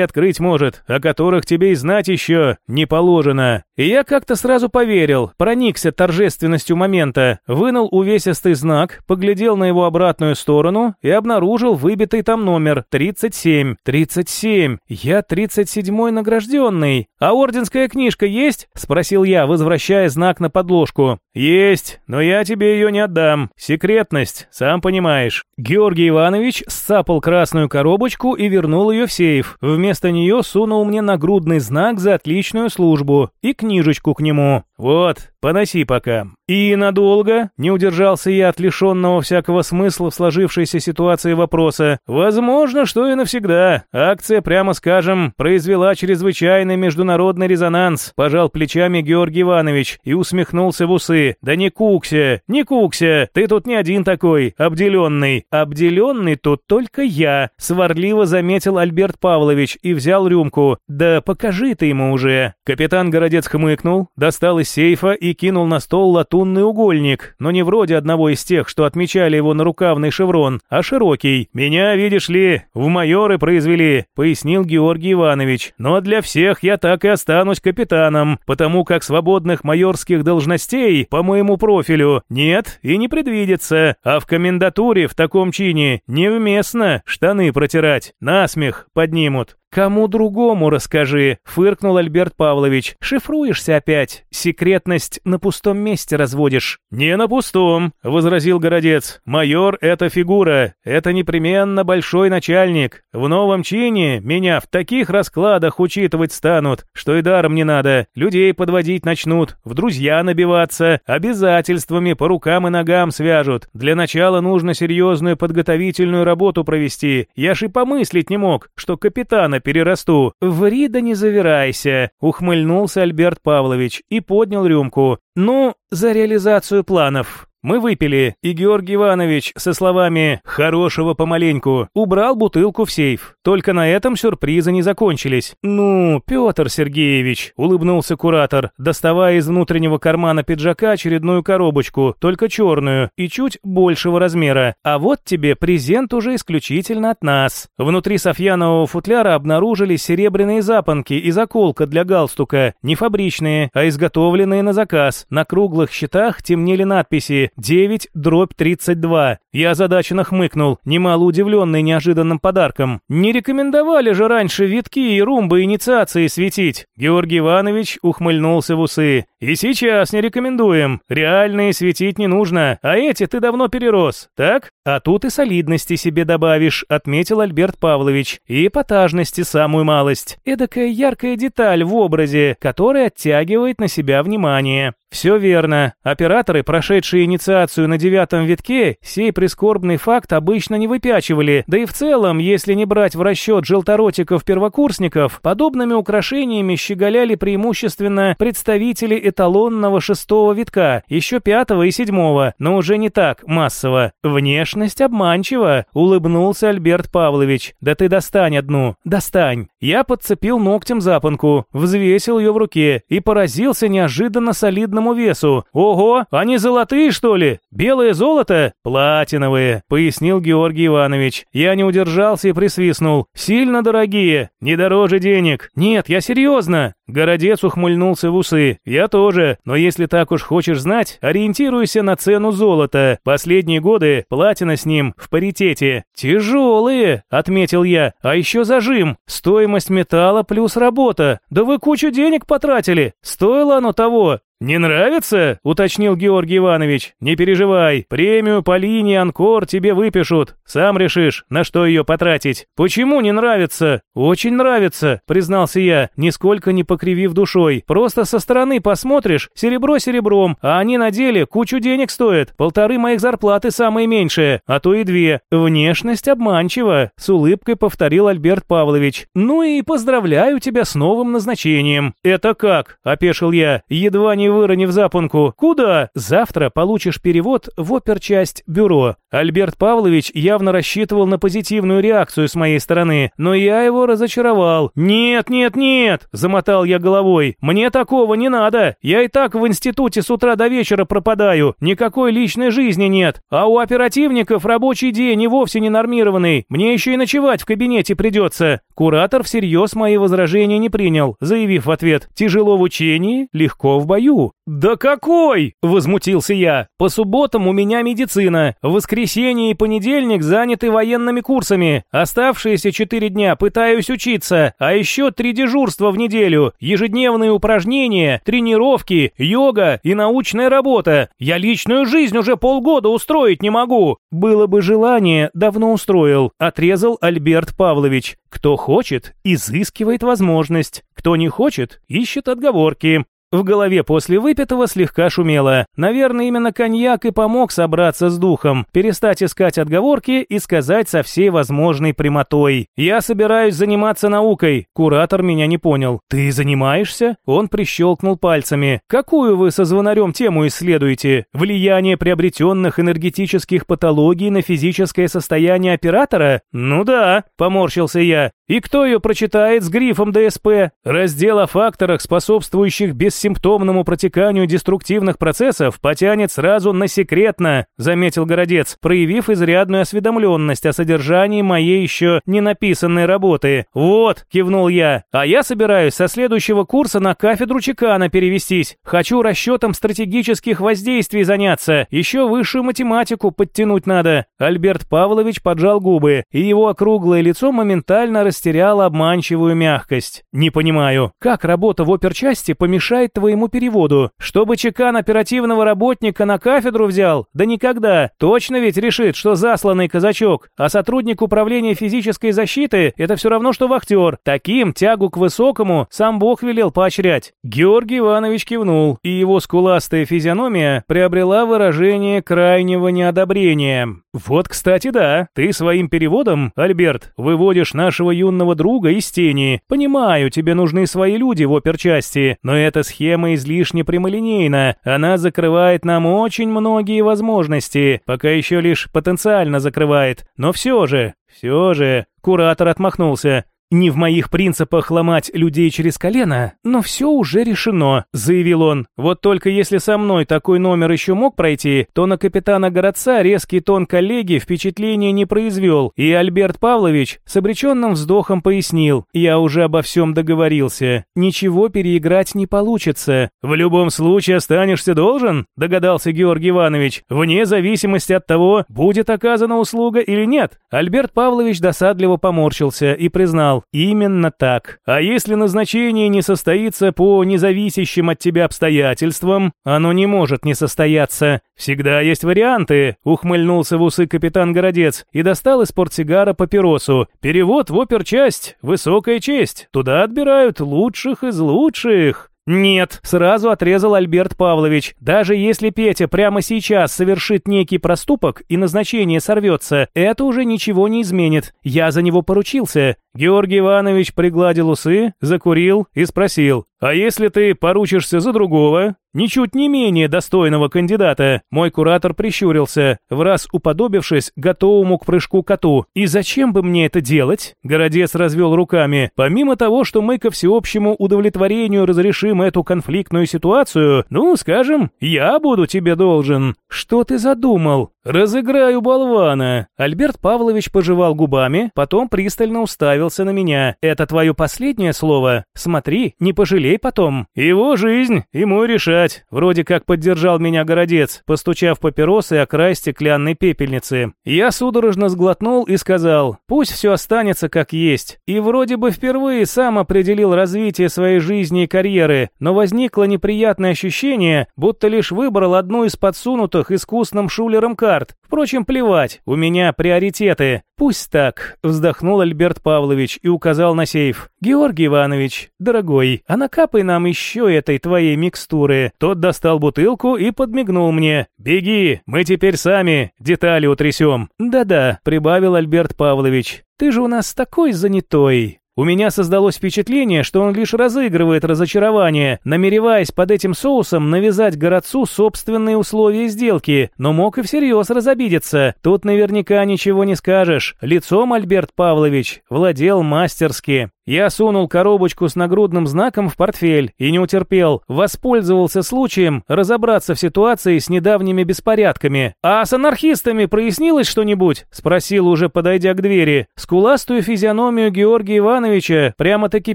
открыть может, о которых тебе и знать еще не положено. И я как-то сразу поверил, проникся торжественностью момента, вынул увесистый знак, поглядел на его обратную сторону и обнаружил выбитый там номер 37. 37. Я 37-й награжденный. А орденская книжка есть? Спросил я, возвращая знак на подложку. Есть, но я тебе ее не отдам. Секретность, сам понимаешь. Георгий Иванович сцапал красную коробочку и вернул ее в сейф. Вместо нее сунул мне нагрудный знак за отличную службу и книжечку к нему. Вот, поноси пока. И надолго, не удержался я от лишенного всякого смысла в сложившейся ситуации вопроса. Возможно, что и навсегда. Акция, прямо скажем, произвела чрезвычайный международный резонанс. Пожал плечами Георгий Иванович и усмехнулся в усы. Да не кукся, не кукся, ты тут не один такой, обделенный. Обделенный тут только я, сварливо заметил Альберт Павлович и взял рюмку. Да покажи ты ему уже. Капитан Городец хмыкнул, достал из сейфа и кинул на стол латунный угольник, но не вроде одного из тех, что отмечали его на рукавный шеврон, а широкий. «Меня, видишь ли, в майоры произвели», — пояснил Георгий Иванович. «Но для всех я так и останусь капитаном, потому как свободных майорских должностей по моему профилю нет и не предвидится, а в комендатуре в таком чине невместно штаны протирать, насмех поднимут». «Кому другому расскажи», — фыркнул Альберт Павлович. «Шифруешься опять. Секретность на пустом месте разводишь». «Не на пустом», — возразил Городец. «Майор — это фигура. Это непременно большой начальник. В новом чине меня в таких раскладах учитывать станут, что и даром не надо. Людей подводить начнут, в друзья набиваться, обязательствами по рукам и ногам свяжут. Для начала нужно серьезную подготовительную работу провести. Я ж и помыслить не мог, что капитана перерасту. Ври да не завирайся, ухмыльнулся Альберт Павлович и поднял рюмку. Ну, за реализацию планов. Мы выпили, и Георгий Иванович со словами «хорошего помаленьку» убрал бутылку в сейф. Только на этом сюрпризы не закончились. «Ну, Петр Сергеевич», — улыбнулся куратор, доставая из внутреннего кармана пиджака очередную коробочку, только черную и чуть большего размера. «А вот тебе презент уже исключительно от нас». Внутри Софьянового футляра обнаружились серебряные запонки и заколка для галстука, не фабричные, а изготовленные на заказ. На круглых щитах темнели надписи 9 дробь 32. Я озадаченно хмыкнул, немало удивленный неожиданным подарком. Не рекомендовали же раньше витки и румбы инициации светить. Георгий Иванович ухмыльнулся в усы. И сейчас не рекомендуем. Реальные светить не нужно, а эти ты давно перерос, так? А тут и солидности себе добавишь, отметил Альберт Павлович. И эпатажности самую малость. Эдакая яркая деталь в образе, которая оттягивает на себя внимание. Все верно. Операторы, прошедшие инициацию на девятом витке, сей прискорбный факт обычно не выпячивали, да и в целом, если не брать в расчет желторотиков-первокурсников, подобными украшениями щеголяли преимущественно представители эталонного шестого витка, еще пятого и седьмого, но уже не так массово. Внешность обманчива, улыбнулся Альберт Павлович. Да ты достань одну, достань. Я подцепил ногтем запонку, взвесил ее в руке и поразился неожиданно солидным солидному весу. Ого, они золотые, что ли? Белое золото? Платиновые, пояснил Георгий Иванович. Я не удержался и присвистнул. Сильно дорогие, не дороже денег. Нет, я серьезно. Городец ухмыльнулся в усы. Я тоже, но если так уж хочешь знать, ориентируйся на цену золота. Последние годы платина с ним в паритете. Тяжелые, отметил я. А еще зажим. Стоимость металла плюс работа. Да вы кучу денег потратили. Стоило оно того. «Не нравится?» – уточнил Георгий Иванович. «Не переживай, премию по линии «Анкор» тебе выпишут. Сам решишь, на что ее потратить». «Почему не нравится?» «Очень нравится», – признался я, нисколько не покривив душой. «Просто со стороны посмотришь, серебро серебром, а они на деле кучу денег стоят. Полторы моих зарплаты самые меньшие, а то и две. Внешность обманчива», – с улыбкой повторил Альберт Павлович. «Ну и поздравляю тебя с новым назначением». «Это как?» – опешил я, едва не не выронив запонку. «Куда?» «Завтра получишь перевод в оперчасть бюро». Альберт Павлович явно рассчитывал на позитивную реакцию с моей стороны, но я его разочаровал. «Нет, нет, нет!» – замотал я головой. «Мне такого не надо! Я и так в институте с утра до вечера пропадаю, никакой личной жизни нет. А у оперативников рабочий день и вовсе не нормированный, мне еще и ночевать в кабинете придется». Куратор всерьез мои возражения не принял, заявив в ответ «Тяжело в учении, легко в бою». «Да какой?» – возмутился я. «По субботам у меня медицина. В воскресенье и понедельник заняты военными курсами. Оставшиеся четыре дня пытаюсь учиться. А еще три дежурства в неделю. Ежедневные упражнения, тренировки, йога и научная работа. Я личную жизнь уже полгода устроить не могу». «Было бы желание, давно устроил», – отрезал Альберт Павлович. «Кто хочет, изыскивает возможность. Кто не хочет, ищет отговорки. В голове после выпитого слегка шумело. Наверное, именно коньяк и помог собраться с духом, перестать искать отговорки и сказать со всей возможной прямотой. «Я собираюсь заниматься наукой». Куратор меня не понял. «Ты занимаешься?» Он прищелкнул пальцами. «Какую вы со звонарем тему исследуете? Влияние приобретенных энергетических патологий на физическое состояние оператора? Ну да», поморщился я. «И кто ее прочитает с грифом ДСП? Раздел о факторах, способствующих без бессимптомному протеканию деструктивных процессов потянет сразу на секретно, заметил Городец, проявив изрядную осведомленность о содержании моей еще не написанной работы. Вот, кивнул я, а я собираюсь со следующего курса на кафедру Чекана перевестись. Хочу расчетом стратегических воздействий заняться, еще высшую математику подтянуть надо. Альберт Павлович поджал губы, и его округлое лицо моментально растеряло обманчивую мягкость. Не понимаю, как работа в оперчасти помешает помешает твоему переводу. Чтобы чекан оперативного работника на кафедру взял? Да никогда. Точно ведь решит, что засланный казачок. А сотрудник управления физической защиты – это все равно, что вахтер. Таким тягу к высокому сам Бог велел поощрять. Георгий Иванович кивнул, и его скуластая физиономия приобрела выражение крайнего неодобрения. Вот, кстати, да, ты своим переводом, Альберт, выводишь нашего юного друга из тени. Понимаю, тебе нужны свои люди в оперчасти, но эта схема схема излишне прямолинейна. Она закрывает нам очень многие возможности, пока еще лишь потенциально закрывает. Но все же, все же, куратор отмахнулся. «Не в моих принципах ломать людей через колено, но все уже решено», — заявил он. «Вот только если со мной такой номер еще мог пройти, то на капитана городца резкий тон коллеги впечатления не произвел, и Альберт Павлович с обреченным вздохом пояснил. Я уже обо всем договорился. Ничего переиграть не получится». «В любом случае останешься должен», — догадался Георгий Иванович, «вне зависимости от того, будет оказана услуга или нет». Альберт Павлович досадливо поморщился и признал, Именно так. А если назначение не состоится по независящим от тебя обстоятельствам, оно не может не состояться. Всегда есть варианты, ухмыльнулся в усы капитан Городец и достал из портсигара папиросу. Перевод в оперчасть, высокая честь. Туда отбирают лучших из лучших. «Нет», — сразу отрезал Альберт Павлович. «Даже если Петя прямо сейчас совершит некий проступок и назначение сорвется, это уже ничего не изменит. Я за него поручился». Георгий Иванович пригладил усы, закурил и спросил. «А если ты поручишься за другого, ничуть не менее достойного кандидата?» Мой куратор прищурился, в раз уподобившись готовому к прыжку коту. «И зачем бы мне это делать?» Городец развел руками. «Помимо того, что мы ко всеобщему удовлетворению разрешим эту конфликтную ситуацию, ну, скажем, я буду тебе должен». «Что ты задумал?» «Разыграю болвана!» Альберт Павлович пожевал губами, потом пристально уставился на меня. «Это твое последнее слово? Смотри, не пожалей потом!» «Его жизнь, ему решать!» Вроде как поддержал меня городец, постучав папиросы о край стеклянной пепельницы. Я судорожно сглотнул и сказал, «Пусть все останется как есть». И вроде бы впервые сам определил развитие своей жизни и карьеры, но возникло неприятное ощущение, будто лишь выбрал одну из подсунутых искусным шулером карт, карт. Впрочем, плевать, у меня приоритеты. Пусть так, вздохнул Альберт Павлович и указал на сейф. Георгий Иванович, дорогой, а накапай нам еще этой твоей микстуры. Тот достал бутылку и подмигнул мне. Беги, мы теперь сами детали утрясем. Да-да, прибавил Альберт Павлович. Ты же у нас такой занятой. У меня создалось впечатление, что он лишь разыгрывает разочарование, намереваясь под этим соусом навязать городцу собственные условия сделки, но мог и всерьез разобидеться. Тут наверняка ничего не скажешь. Лицом Альберт Павлович владел мастерски. Я сунул коробочку с нагрудным знаком в портфель и не утерпел, воспользовался случаем разобраться в ситуации с недавними беспорядками. «А с анархистами прояснилось что-нибудь?» – спросил уже, подойдя к двери. Скуластую физиономию Георгия Ивановича прямо-таки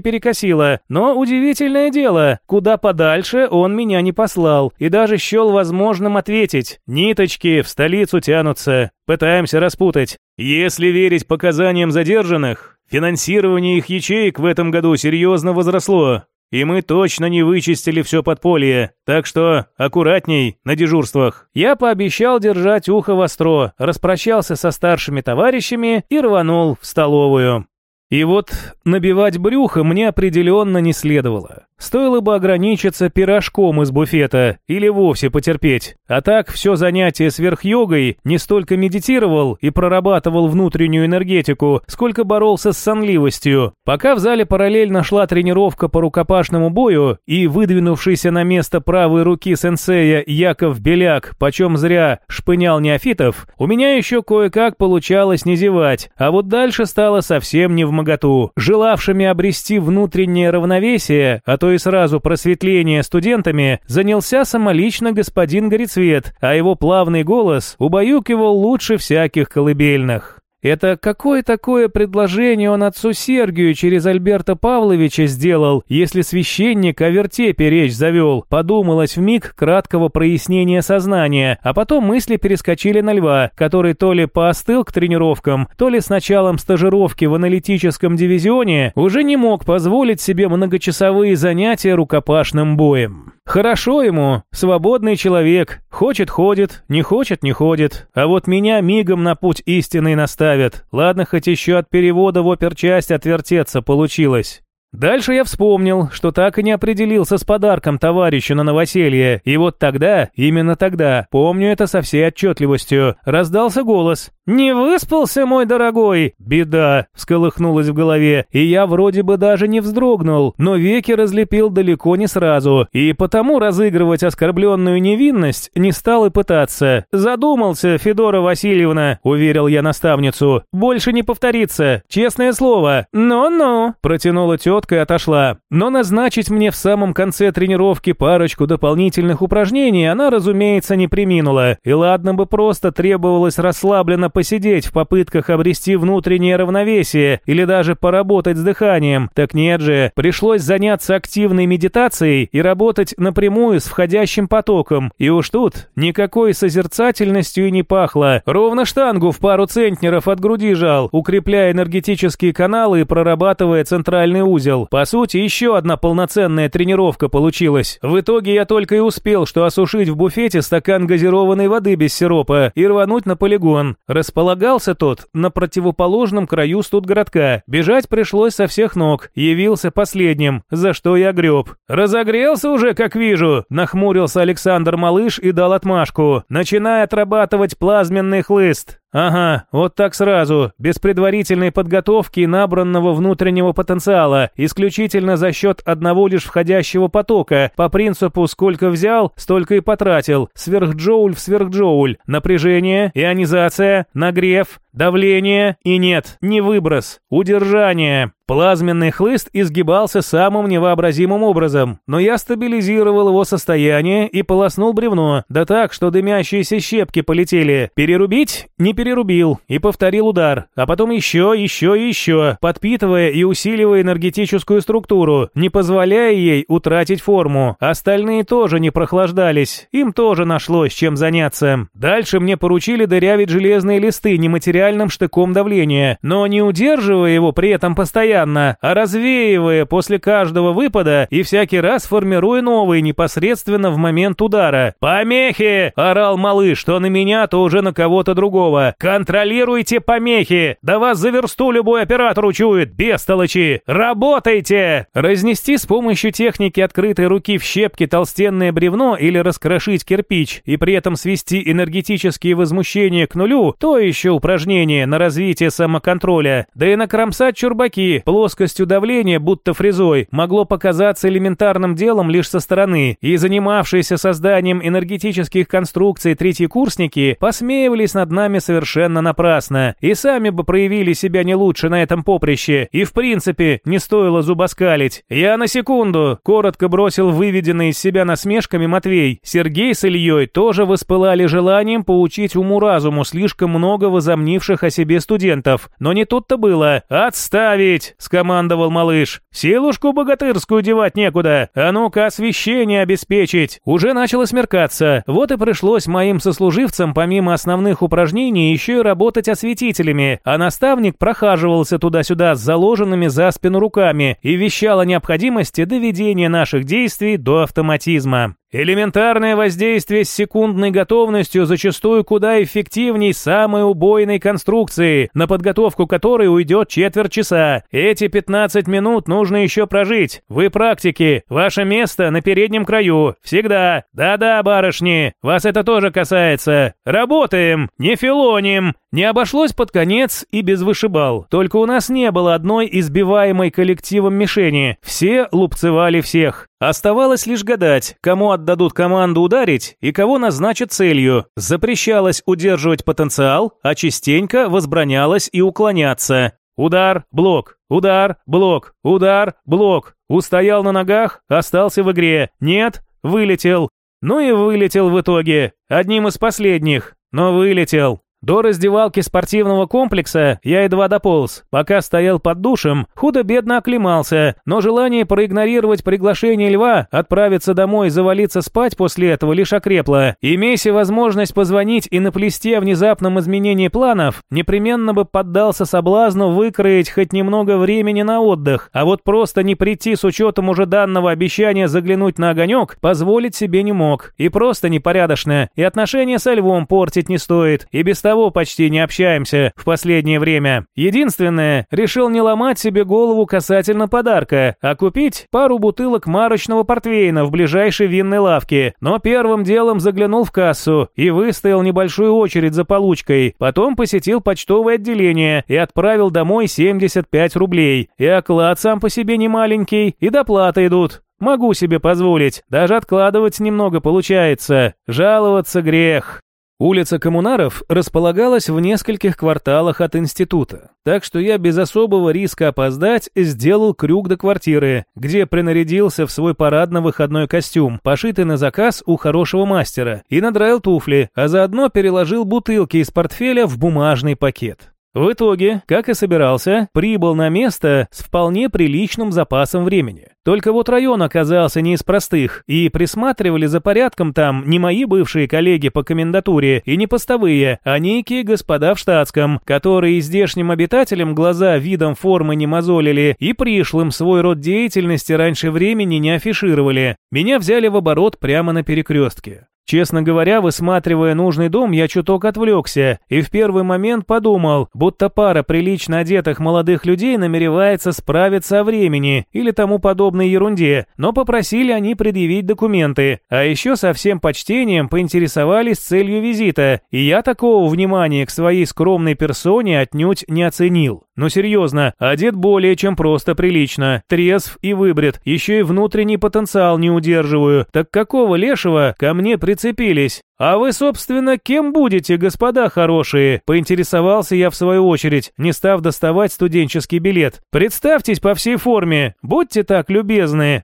перекосило. Но удивительное дело, куда подальше он меня не послал и даже счел возможным ответить. Ниточки в столицу тянутся. Пытаемся распутать. Если верить показаниям задержанных, Финансирование их ячеек в этом году серьезно возросло, и мы точно не вычистили все подполье, так что аккуратней на дежурствах. Я пообещал держать ухо востро, распрощался со старшими товарищами и рванул в столовую. И вот набивать брюхо мне определенно не следовало. Стоило бы ограничиться пирожком из буфета или вовсе потерпеть. А так все занятие сверхйогой не столько медитировал и прорабатывал внутреннюю энергетику, сколько боролся с сонливостью. Пока в зале параллельно шла тренировка по рукопашному бою, и выдвинувшийся на место правой руки сенсея Яков Беляк, почем зря шпынял неофитов, у меня еще кое-как получалось не зевать, а вот дальше стало совсем не в моготу. Желавшими обрести внутреннее равновесие, а то и сразу просветление студентами, занялся самолично господин Горецвет, а его плавный голос убаюкивал лучше всяких колыбельных. Это какое такое предложение он отцу Сергию через Альберта Павловича сделал, если священник о вертепе речь завел? Подумалось в миг краткого прояснения сознания, а потом мысли перескочили на льва, который то ли поостыл к тренировкам, то ли с началом стажировки в аналитическом дивизионе уже не мог позволить себе многочасовые занятия рукопашным боем. Хорошо ему, свободный человек, хочет ходит, не хочет не ходит, а вот меня мигом на путь истинный наставит. Ладно, хоть еще от перевода в оперчасть отвертеться получилось. Дальше я вспомнил, что так и не определился с подарком товарищу на новоселье, и вот тогда, именно тогда, помню это со всей отчетливостью, раздался голос. «Не выспался, мой дорогой?» «Беда!» — всколыхнулась в голове, и я вроде бы даже не вздрогнул, но веки разлепил далеко не сразу, и потому разыгрывать оскорбленную невинность не стал и пытаться. «Задумался, Федора Васильевна», — уверил я наставницу. «Больше не повторится, честное слово». «Ну-ну», — протянула тетка и отошла. Но назначить мне в самом конце тренировки парочку дополнительных упражнений она, разумеется, не приминула. И ладно бы просто требовалось расслабленно посидеть в попытках обрести внутреннее равновесие или даже поработать с дыханием. Так нет же, пришлось заняться активной медитацией и работать напрямую с входящим потоком. И уж тут никакой созерцательностью и не пахло. Ровно штангу в пару центнеров от груди жал, укрепляя энергетические каналы и прорабатывая центральный узел. По сути, еще одна полноценная тренировка получилась. В итоге я только и успел, что осушить в буфете стакан газированной воды без сиропа и рвануть на полигон. Располагался тот на противоположном краю студгородка. Бежать пришлось со всех ног. Явился последним, за что я греб. «Разогрелся уже, как вижу», — нахмурился Александр Малыш и дал отмашку. «Начинай отрабатывать плазменный хлыст». Ага, вот так сразу, без предварительной подготовки и набранного внутреннего потенциала, исключительно за счет одного лишь входящего потока, по принципу сколько взял, столько и потратил, сверхджоуль в сверхджоуль, напряжение, ионизация, нагрев, давление и нет, не выброс, удержание. Плазменный хлыст изгибался самым невообразимым образом, но я стабилизировал его состояние и полоснул бревно, да так, что дымящиеся щепки полетели. Перерубить? Не перерубил. И повторил удар. А потом еще, еще и еще, подпитывая и усиливая энергетическую структуру, не позволяя ей утратить форму. Остальные тоже не прохлаждались. Им тоже нашлось чем заняться. Дальше мне поручили дырявить железные листы нематериальным штыком давления, но не удерживая его при этом постоянно, постоянно, а развеивая после каждого выпада и всякий раз формируя новый непосредственно в момент удара. «Помехи!» – орал малыш, что на меня, то уже на кого-то другого. «Контролируйте помехи! Да вас за версту любой оператор учует, бестолочи! Работайте!» Разнести с помощью техники открытой руки в щепки толстенное бревно или раскрошить кирпич и при этом свести энергетические возмущения к нулю – то еще упражнение на развитие самоконтроля. Да и накромсать чурбаки, плоскостью давления, будто фрезой, могло показаться элементарным делом лишь со стороны, и занимавшиеся созданием энергетических конструкций третьекурсники посмеивались над нами совершенно напрасно, и сами бы проявили себя не лучше на этом поприще, и в принципе не стоило зубоскалить. «Я на секунду», — коротко бросил выведенный из себя насмешками Матвей. Сергей с Ильей тоже воспылали желанием поучить уму-разуму слишком много возомнивших о себе студентов. Но не тут-то было. «Отставить!» Делать!» — скомандовал малыш. «Силушку богатырскую девать некуда! А ну-ка освещение обеспечить!» Уже начало смеркаться, вот и пришлось моим сослуживцам помимо основных упражнений еще и работать осветителями, а наставник прохаживался туда-сюда с заложенными за спину руками и вещал о необходимости доведения наших действий до автоматизма. Элементарное воздействие с секундной готовностью зачастую куда эффективней самой убойной конструкции, на подготовку которой уйдет четверть часа. Эти 15 минут нужно еще прожить. Вы практики, ваше место на переднем краю. Всегда. Да-да, барышни, вас это тоже касается. Работаем, не филоним. Не обошлось под конец и без вышибал. Только у нас не было одной избиваемой коллективом мишени. Все лупцевали всех. Оставалось лишь гадать, кому отдадут команду ударить и кого назначат целью. Запрещалось удерживать потенциал, а частенько возбранялось и уклоняться. Удар, блок, удар, блок, удар, блок. Устоял на ногах, остался в игре. Нет, вылетел. Ну и вылетел в итоге. Одним из последних, но вылетел. До раздевалки спортивного комплекса я едва дополз. Пока стоял под душем, худо-бедно оклемался, но желание проигнорировать приглашение льва, отправиться домой и завалиться спать после этого лишь окрепло. Имейся возможность позвонить и наплести о внезапном изменении планов, непременно бы поддался соблазну выкроить хоть немного времени на отдых, а вот просто не прийти с учетом уже данного обещания заглянуть на огонек позволить себе не мог. И просто непорядочно, и отношения со львом портить не стоит, и без того почти не общаемся в последнее время. Единственное, решил не ломать себе голову касательно подарка, а купить пару бутылок марочного портвейна в ближайшей винной лавке. Но первым делом заглянул в кассу и выстоял небольшую очередь за получкой. Потом посетил почтовое отделение и отправил домой 75 рублей. И оклад сам по себе не маленький, и доплаты идут. Могу себе позволить, даже откладывать немного получается. Жаловаться грех. Улица Коммунаров располагалась в нескольких кварталах от института, так что я без особого риска опоздать сделал крюк до квартиры, где принарядился в свой парадно-выходной костюм, пошитый на заказ у хорошего мастера, и надраил туфли, а заодно переложил бутылки из портфеля в бумажный пакет. В итоге, как и собирался, прибыл на место с вполне приличным запасом времени. Только вот район оказался не из простых, и присматривали за порядком там не мои бывшие коллеги по комендатуре и не постовые, а некие господа в штатском, которые здешним обитателям глаза видом формы не мозолили и пришлым свой род деятельности раньше времени не афишировали. Меня взяли в оборот прямо на перекрестке. Честно говоря, высматривая нужный дом, я чуток отвлекся и в первый момент подумал, будто пара прилично одетых молодых людей намеревается справиться о времени или тому подобной ерунде, но попросили они предъявить документы, а еще со всем почтением поинтересовались целью визита, и я такого внимания к своей скромной персоне отнюдь не оценил. Но серьезно, одет более чем просто прилично, трезв и выбрит, еще и внутренний потенциал не удерживаю, так какого лешего ко мне при прицепились. «А вы, собственно, кем будете, господа хорошие?» – поинтересовался я в свою очередь, не став доставать студенческий билет. «Представьтесь по всей форме. Будьте так любезны.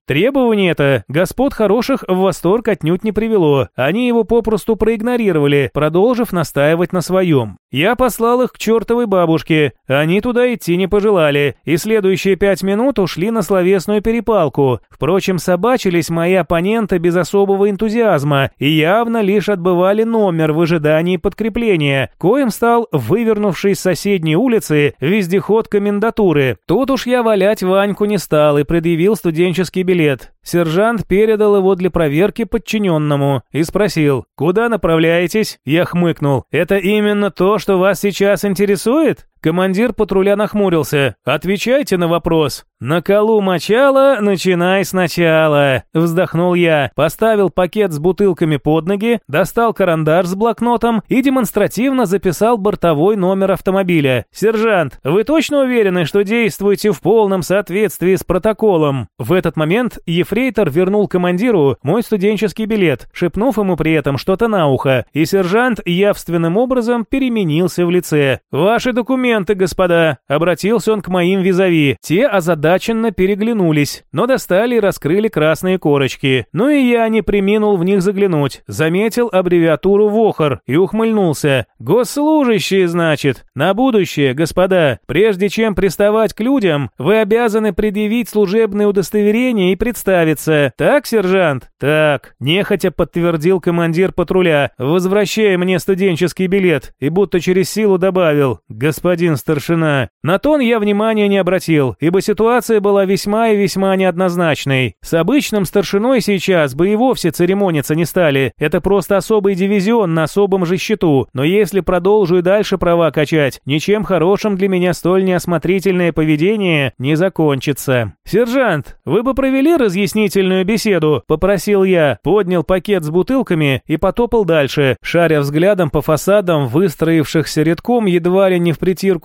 Требование это господ хороших в восторг отнюдь не привело. Они его попросту проигнорировали, продолжив настаивать на своем. Я послал их к чертовой бабушке. Они туда идти не пожелали, и следующие пять минут ушли на словесную перепалку. Впрочем, собачились мои оппоненты без особого энтузиазма и явно лишь от отбывали номер в ожидании подкрепления, коим стал вывернувший с соседней улицы вездеход комендатуры. Тут уж я валять Ваньку не стал и предъявил студенческий билет. Сержант передал его для проверки подчиненному и спросил, «Куда направляетесь?» Я хмыкнул. «Это именно то, что вас сейчас интересует?» Командир патруля нахмурился. «Отвечайте на вопрос». «На колу мочала, начинай сначала», — вздохнул я, поставил пакет с бутылками под ноги, достал карандаш с блокнотом и демонстративно записал бортовой номер автомобиля. «Сержант, вы точно уверены, что действуете в полном соответствии с протоколом?» В этот момент ефрейтор вернул командиру мой студенческий билет, шепнув ему при этом что-то на ухо, и сержант явственным образом переменился в лице. «Ваши документы, господа», — обратился он к моим визави. Те озадаченно переглянулись, но достали и раскрыли красные корочки. Ну и я не приминул в них заглянуть. Заметил аббревиатуру ВОХОР и ухмыльнулся. «Госслужащие, значит. На будущее, господа, прежде чем приставать к людям, вы обязаны предъявить служебное удостоверение и представиться. Так, сержант?» «Так», — нехотя подтвердил командир патруля, возвращая мне студенческий билет, и будто через силу добавил «Господин старшина». На тон я внимания не обратил, ибо ситуация была весьма и весьма неоднозначной. С обычным старшиной сейчас бы и вовсе церемониться не стали. Это просто особый дивизион на особом же счету. Но если продолжу и дальше права качать, ничем хорошим для меня столь неосмотрительное поведение не закончится. «Сержант, вы бы провели разъяснительную беседу?» – попросил я, поднял пакет с бутылками и потопал дальше, шаря взглядом по фасадам выстроившихся рядком едва ли не в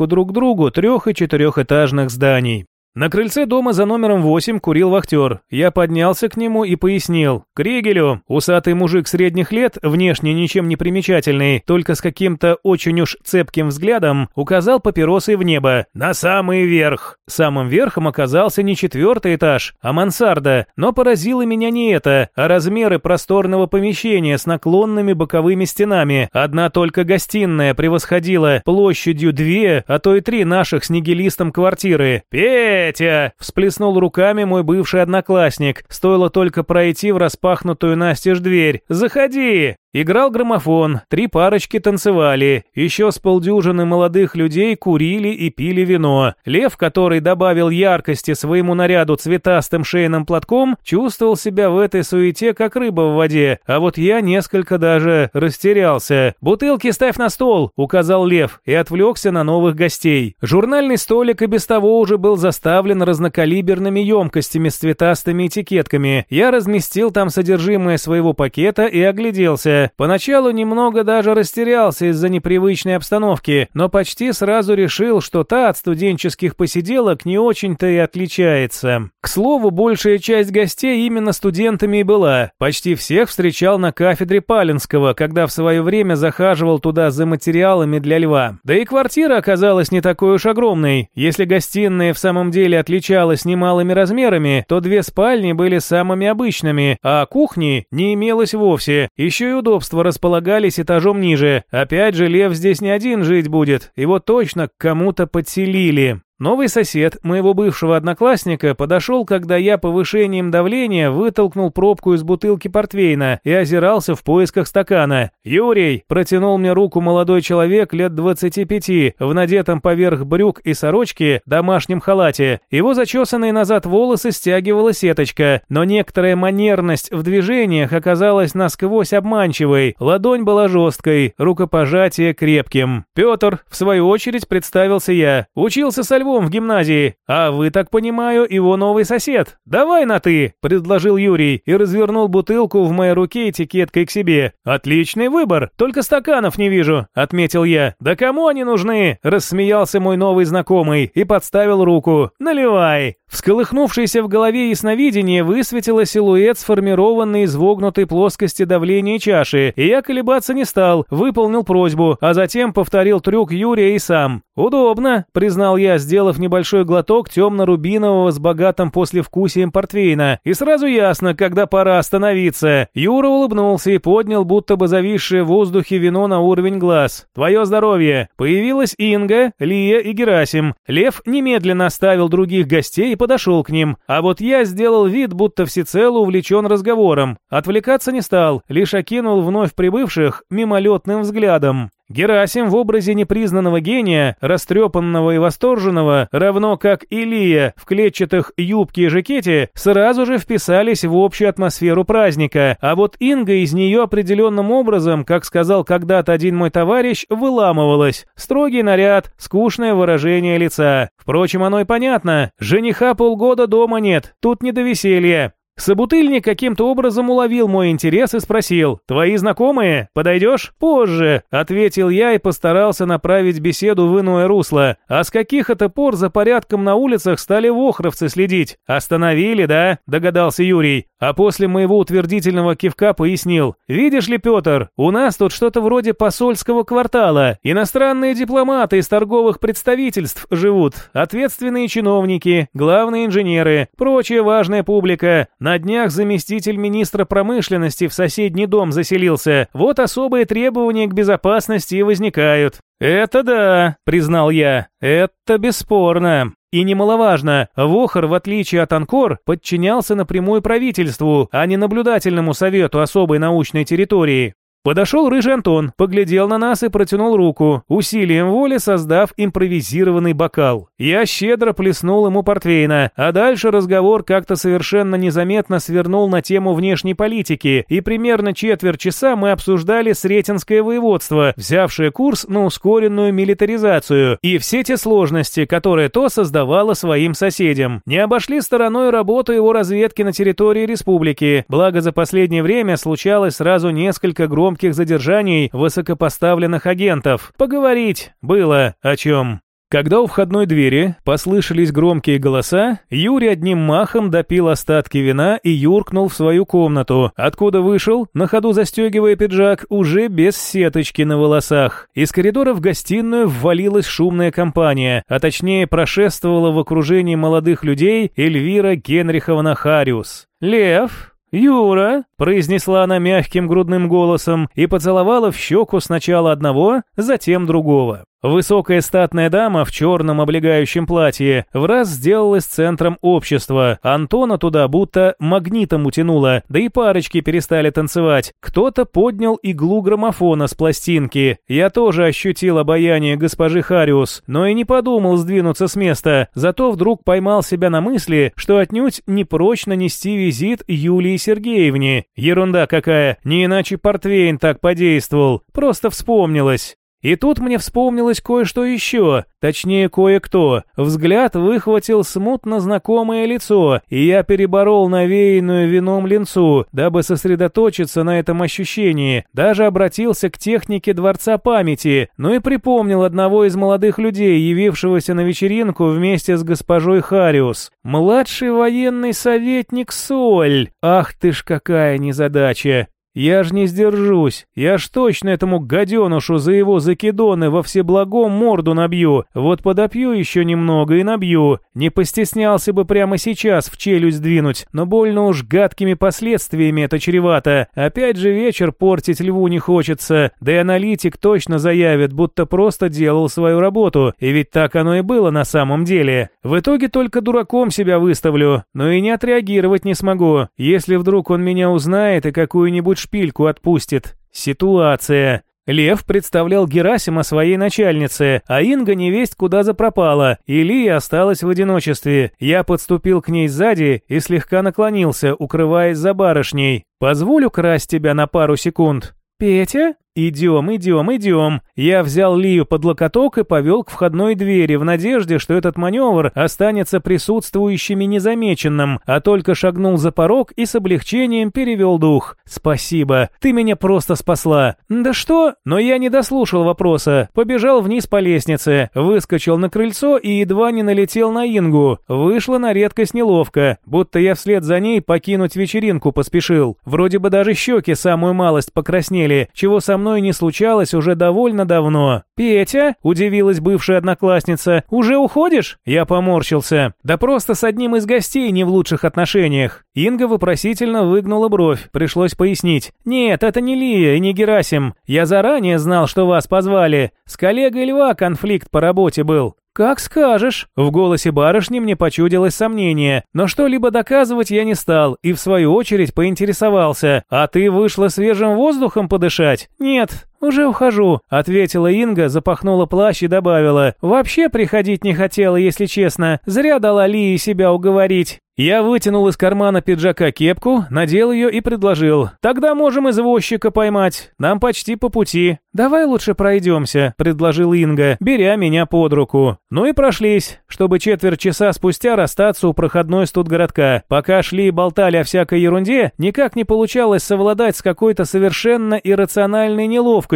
друг к другу трех- и четырехэтажных зданий. На крыльце дома за номером 8 курил вахтер. Я поднялся к нему и пояснил. «Кригелю, усатый мужик средних лет, внешне ничем не примечательный, только с каким-то очень уж цепким взглядом, указал папиросой в небо. На самый верх!» Самым верхом оказался не четвертый этаж, а мансарда, но поразило меня не это, а размеры просторного помещения с наклонными боковыми стенами. Одна только гостиная превосходила площадью две, а то и три наших с нигилистом квартиры. «Пей!» Петя!» – всплеснул руками мой бывший одноклассник. Стоило только пройти в распахнутую настежь дверь. «Заходи!» Играл граммофон, три парочки танцевали, еще с полдюжины молодых людей курили и пили вино. Лев, который добавил яркости своему наряду цветастым шейным платком, чувствовал себя в этой суете как рыба в воде, а вот я несколько даже растерялся. «Бутылки ставь на стол», — указал Лев, и отвлекся на новых гостей. Журнальный столик и без того уже был заставлен разнокалиберными емкостями с цветастыми этикетками. Я разместил там содержимое своего пакета и огляделся. Поначалу немного даже растерялся из-за непривычной обстановки, но почти сразу решил, что та от студенческих посиделок не очень-то и отличается. К слову, большая часть гостей именно студентами и была. Почти всех встречал на кафедре Палинского, когда в свое время захаживал туда за материалами для льва. Да и квартира оказалась не такой уж огромной. Если гостиная в самом деле отличалась немалыми размерами, то две спальни были самыми обычными, а кухни не имелось вовсе. Еще и удобства располагались этажом ниже. Опять же, лев здесь не один жить будет, его точно к кому-то подселили. Новый сосед моего бывшего одноклассника подошел, когда я повышением давления вытолкнул пробку из бутылки портвейна и озирался в поисках стакана. «Юрий!» – протянул мне руку молодой человек лет 25 в надетом поверх брюк и сорочки домашнем халате. Его зачесанные назад волосы стягивала сеточка, но некоторая манерность в движениях оказалась насквозь обманчивой. Ладонь была жесткой, рукопожатие крепким. Петр, в свою очередь, представился я. Учился со львом в гимназии, а вы, так понимаю, его новый сосед. Давай на «ты», — предложил Юрий и развернул бутылку в моей руке этикеткой к себе. Отличный выбор, только стаканов не вижу, — отметил я. Да кому они нужны? — рассмеялся мой новый знакомый и подставил руку. Наливай. Всколыхнувшееся в голове ясновидение высветило силуэт, сформированный из вогнутой плоскости давления чаши, и я колебаться не стал, выполнил просьбу, а затем повторил трюк Юрия и сам. «Удобно», — признал я, сделав небольшой глоток темно-рубинового с богатым послевкусием портвейна. И сразу ясно, когда пора остановиться. Юра улыбнулся и поднял будто бы зависшее в воздухе вино на уровень глаз. «Твое здоровье!» Появилась Инга, Лия и Герасим. Лев немедленно оставил других гостей и подошел к ним. А вот я сделал вид, будто всецело увлечен разговором. Отвлекаться не стал, лишь окинул вновь прибывших мимолетным взглядом. Герасим в образе непризнанного гения, растрепанного и восторженного, равно как Илия в клетчатых юбке и жакете, сразу же вписались в общую атмосферу праздника, а вот Инга из нее определенным образом, как сказал когда-то один мой товарищ, выламывалась. Строгий наряд, скучное выражение лица. Впрочем, оно и понятно. Жениха полгода дома нет, тут не до веселья. Собутыльник каким-то образом уловил мой интерес и спросил, «Твои знакомые? Подойдешь?» «Позже», — ответил я и постарался направить беседу в иное русло. «А с каких это пор за порядком на улицах стали вохровцы следить? Остановили, да?» — догадался Юрий. А после моего утвердительного кивка пояснил, «Видишь ли, Петр, у нас тут что-то вроде посольского квартала. Иностранные дипломаты из торговых представительств живут, ответственные чиновники, главные инженеры, прочая важная публика». На днях заместитель министра промышленности в соседний дом заселился. Вот особые требования к безопасности возникают. «Это да», — признал я, — «это бесспорно». И немаловажно, Вохор, в отличие от Анкор, подчинялся напрямую правительству, а не наблюдательному совету особой научной территории. Подошел рыжий Антон, поглядел на нас и протянул руку, усилием воли создав импровизированный бокал. Я щедро плеснул ему портвейна, а дальше разговор как-то совершенно незаметно свернул на тему внешней политики, и примерно четверть часа мы обсуждали Сретенское воеводство, взявшее курс на ускоренную милитаризацию, и все те сложности, которые то создавало своим соседям. Не обошли стороной работу его разведки на территории республики, благо за последнее время случалось сразу несколько громких громких задержаний высокопоставленных агентов. Поговорить было о чем. Когда у входной двери послышались громкие голоса, Юрий одним махом допил остатки вина и юркнул в свою комнату, откуда вышел, на ходу застегивая пиджак, уже без сеточки на волосах. Из коридора в гостиную ввалилась шумная компания, а точнее прошествовала в окружении молодых людей Эльвира Генриховна Хариус. «Лев, «Юра!» – произнесла она мягким грудным голосом и поцеловала в щеку сначала одного, затем другого. Высокая статная дама в черном облегающем платье в раз сделалась центром общества. Антона туда будто магнитом утянуло, да и парочки перестали танцевать. Кто-то поднял иглу граммофона с пластинки. Я тоже ощутил обаяние госпожи Хариус, но и не подумал сдвинуться с места. Зато вдруг поймал себя на мысли, что отнюдь не прочно нести визит Юлии Сергеевне. Ерунда какая, не иначе Портвейн так подействовал. Просто вспомнилось. И тут мне вспомнилось кое-что еще, точнее кое-кто. Взгляд выхватил смутно знакомое лицо, и я переборол навеянную вином линцу, дабы сосредоточиться на этом ощущении. Даже обратился к технике Дворца памяти, ну и припомнил одного из молодых людей, явившегося на вечеринку вместе с госпожой Хариус. Младший военный советник Соль. Ах ты ж какая незадача. Я ж не сдержусь, я ж точно этому гаденушу за его закидоны во всеблагом морду набью, вот подопью еще немного и набью. Не постеснялся бы прямо сейчас в челюсть двинуть, но больно уж гадкими последствиями это чревато. Опять же вечер портить льву не хочется, да и аналитик точно заявит, будто просто делал свою работу, и ведь так оно и было на самом деле. В итоге только дураком себя выставлю, но и не отреагировать не смогу, если вдруг он меня узнает и какую-нибудь шпильку отпустит. Ситуация. Лев представлял Герасима своей начальнице, а Инга невесть куда запропала, и Лия осталась в одиночестве. Я подступил к ней сзади и слегка наклонился, укрываясь за барышней. «Позволю красть тебя на пару секунд?» «Петя?» «Идем, идем, идем». Я взял Лию под локоток и повел к входной двери в надежде, что этот маневр останется присутствующими незамеченным, а только шагнул за порог и с облегчением перевел дух. «Спасибо, ты меня просто спасла». «Да что?» Но я не дослушал вопроса. Побежал вниз по лестнице, выскочил на крыльцо и едва не налетел на Ингу. Вышло на редкость неловко, будто я вслед за ней покинуть вечеринку поспешил. Вроде бы даже щеки самую малость покраснели, чего со мной не случалось уже довольно давно. «Петя?» – удивилась бывшая одноклассница. «Уже уходишь?» Я поморщился. «Да просто с одним из гостей не в лучших отношениях». Инга вопросительно выгнула бровь. Пришлось пояснить. «Нет, это не Лия и не Герасим. Я заранее знал, что вас позвали. С коллегой Льва конфликт по работе был. «Как скажешь». В голосе барышни мне почудилось сомнение, но что-либо доказывать я не стал и в свою очередь поинтересовался. «А ты вышла свежим воздухом подышать?» «Нет, «Уже ухожу», — ответила Инга, запахнула плащ и добавила. «Вообще приходить не хотела, если честно. Зря дала Лии себя уговорить». Я вытянул из кармана пиджака кепку, надел ее и предложил. «Тогда можем извозчика поймать. Нам почти по пути». «Давай лучше пройдемся», — предложил Инга, беря меня под руку. Ну и прошлись, чтобы четверть часа спустя расстаться у проходной студгородка. Пока шли и болтали о всякой ерунде, никак не получалось совладать с какой-то совершенно иррациональной неловкостью,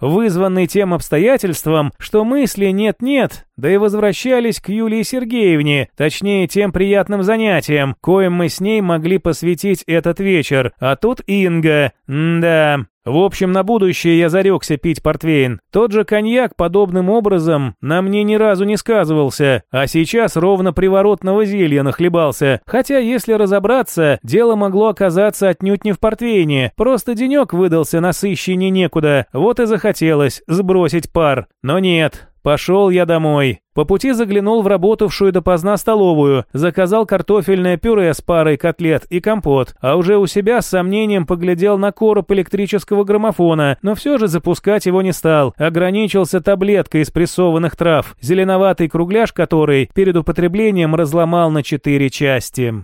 вызванной тем обстоятельством, что мысли нет-нет, да и возвращались к Юлии Сергеевне, точнее тем приятным занятиям, коим мы с ней могли посвятить этот вечер. А тут Инга. М да. В общем, на будущее я зарекся пить портвейн. Тот же коньяк подобным образом на мне ни разу не сказывался, а сейчас ровно приворотного зелья нахлебался. Хотя, если разобраться, дело могло оказаться отнюдь не в портвейне, просто денек выдался насыщеннее некуда, вот и захотелось сбросить пар. Но нет, Пошел я домой. По пути заглянул в работавшую допоздна столовую, заказал картофельное пюре с парой котлет и компот, а уже у себя с сомнением поглядел на короб электрического граммофона, но все же запускать его не стал, ограничился таблеткой из прессованных трав, зеленоватый кругляш которой перед употреблением разломал на четыре части.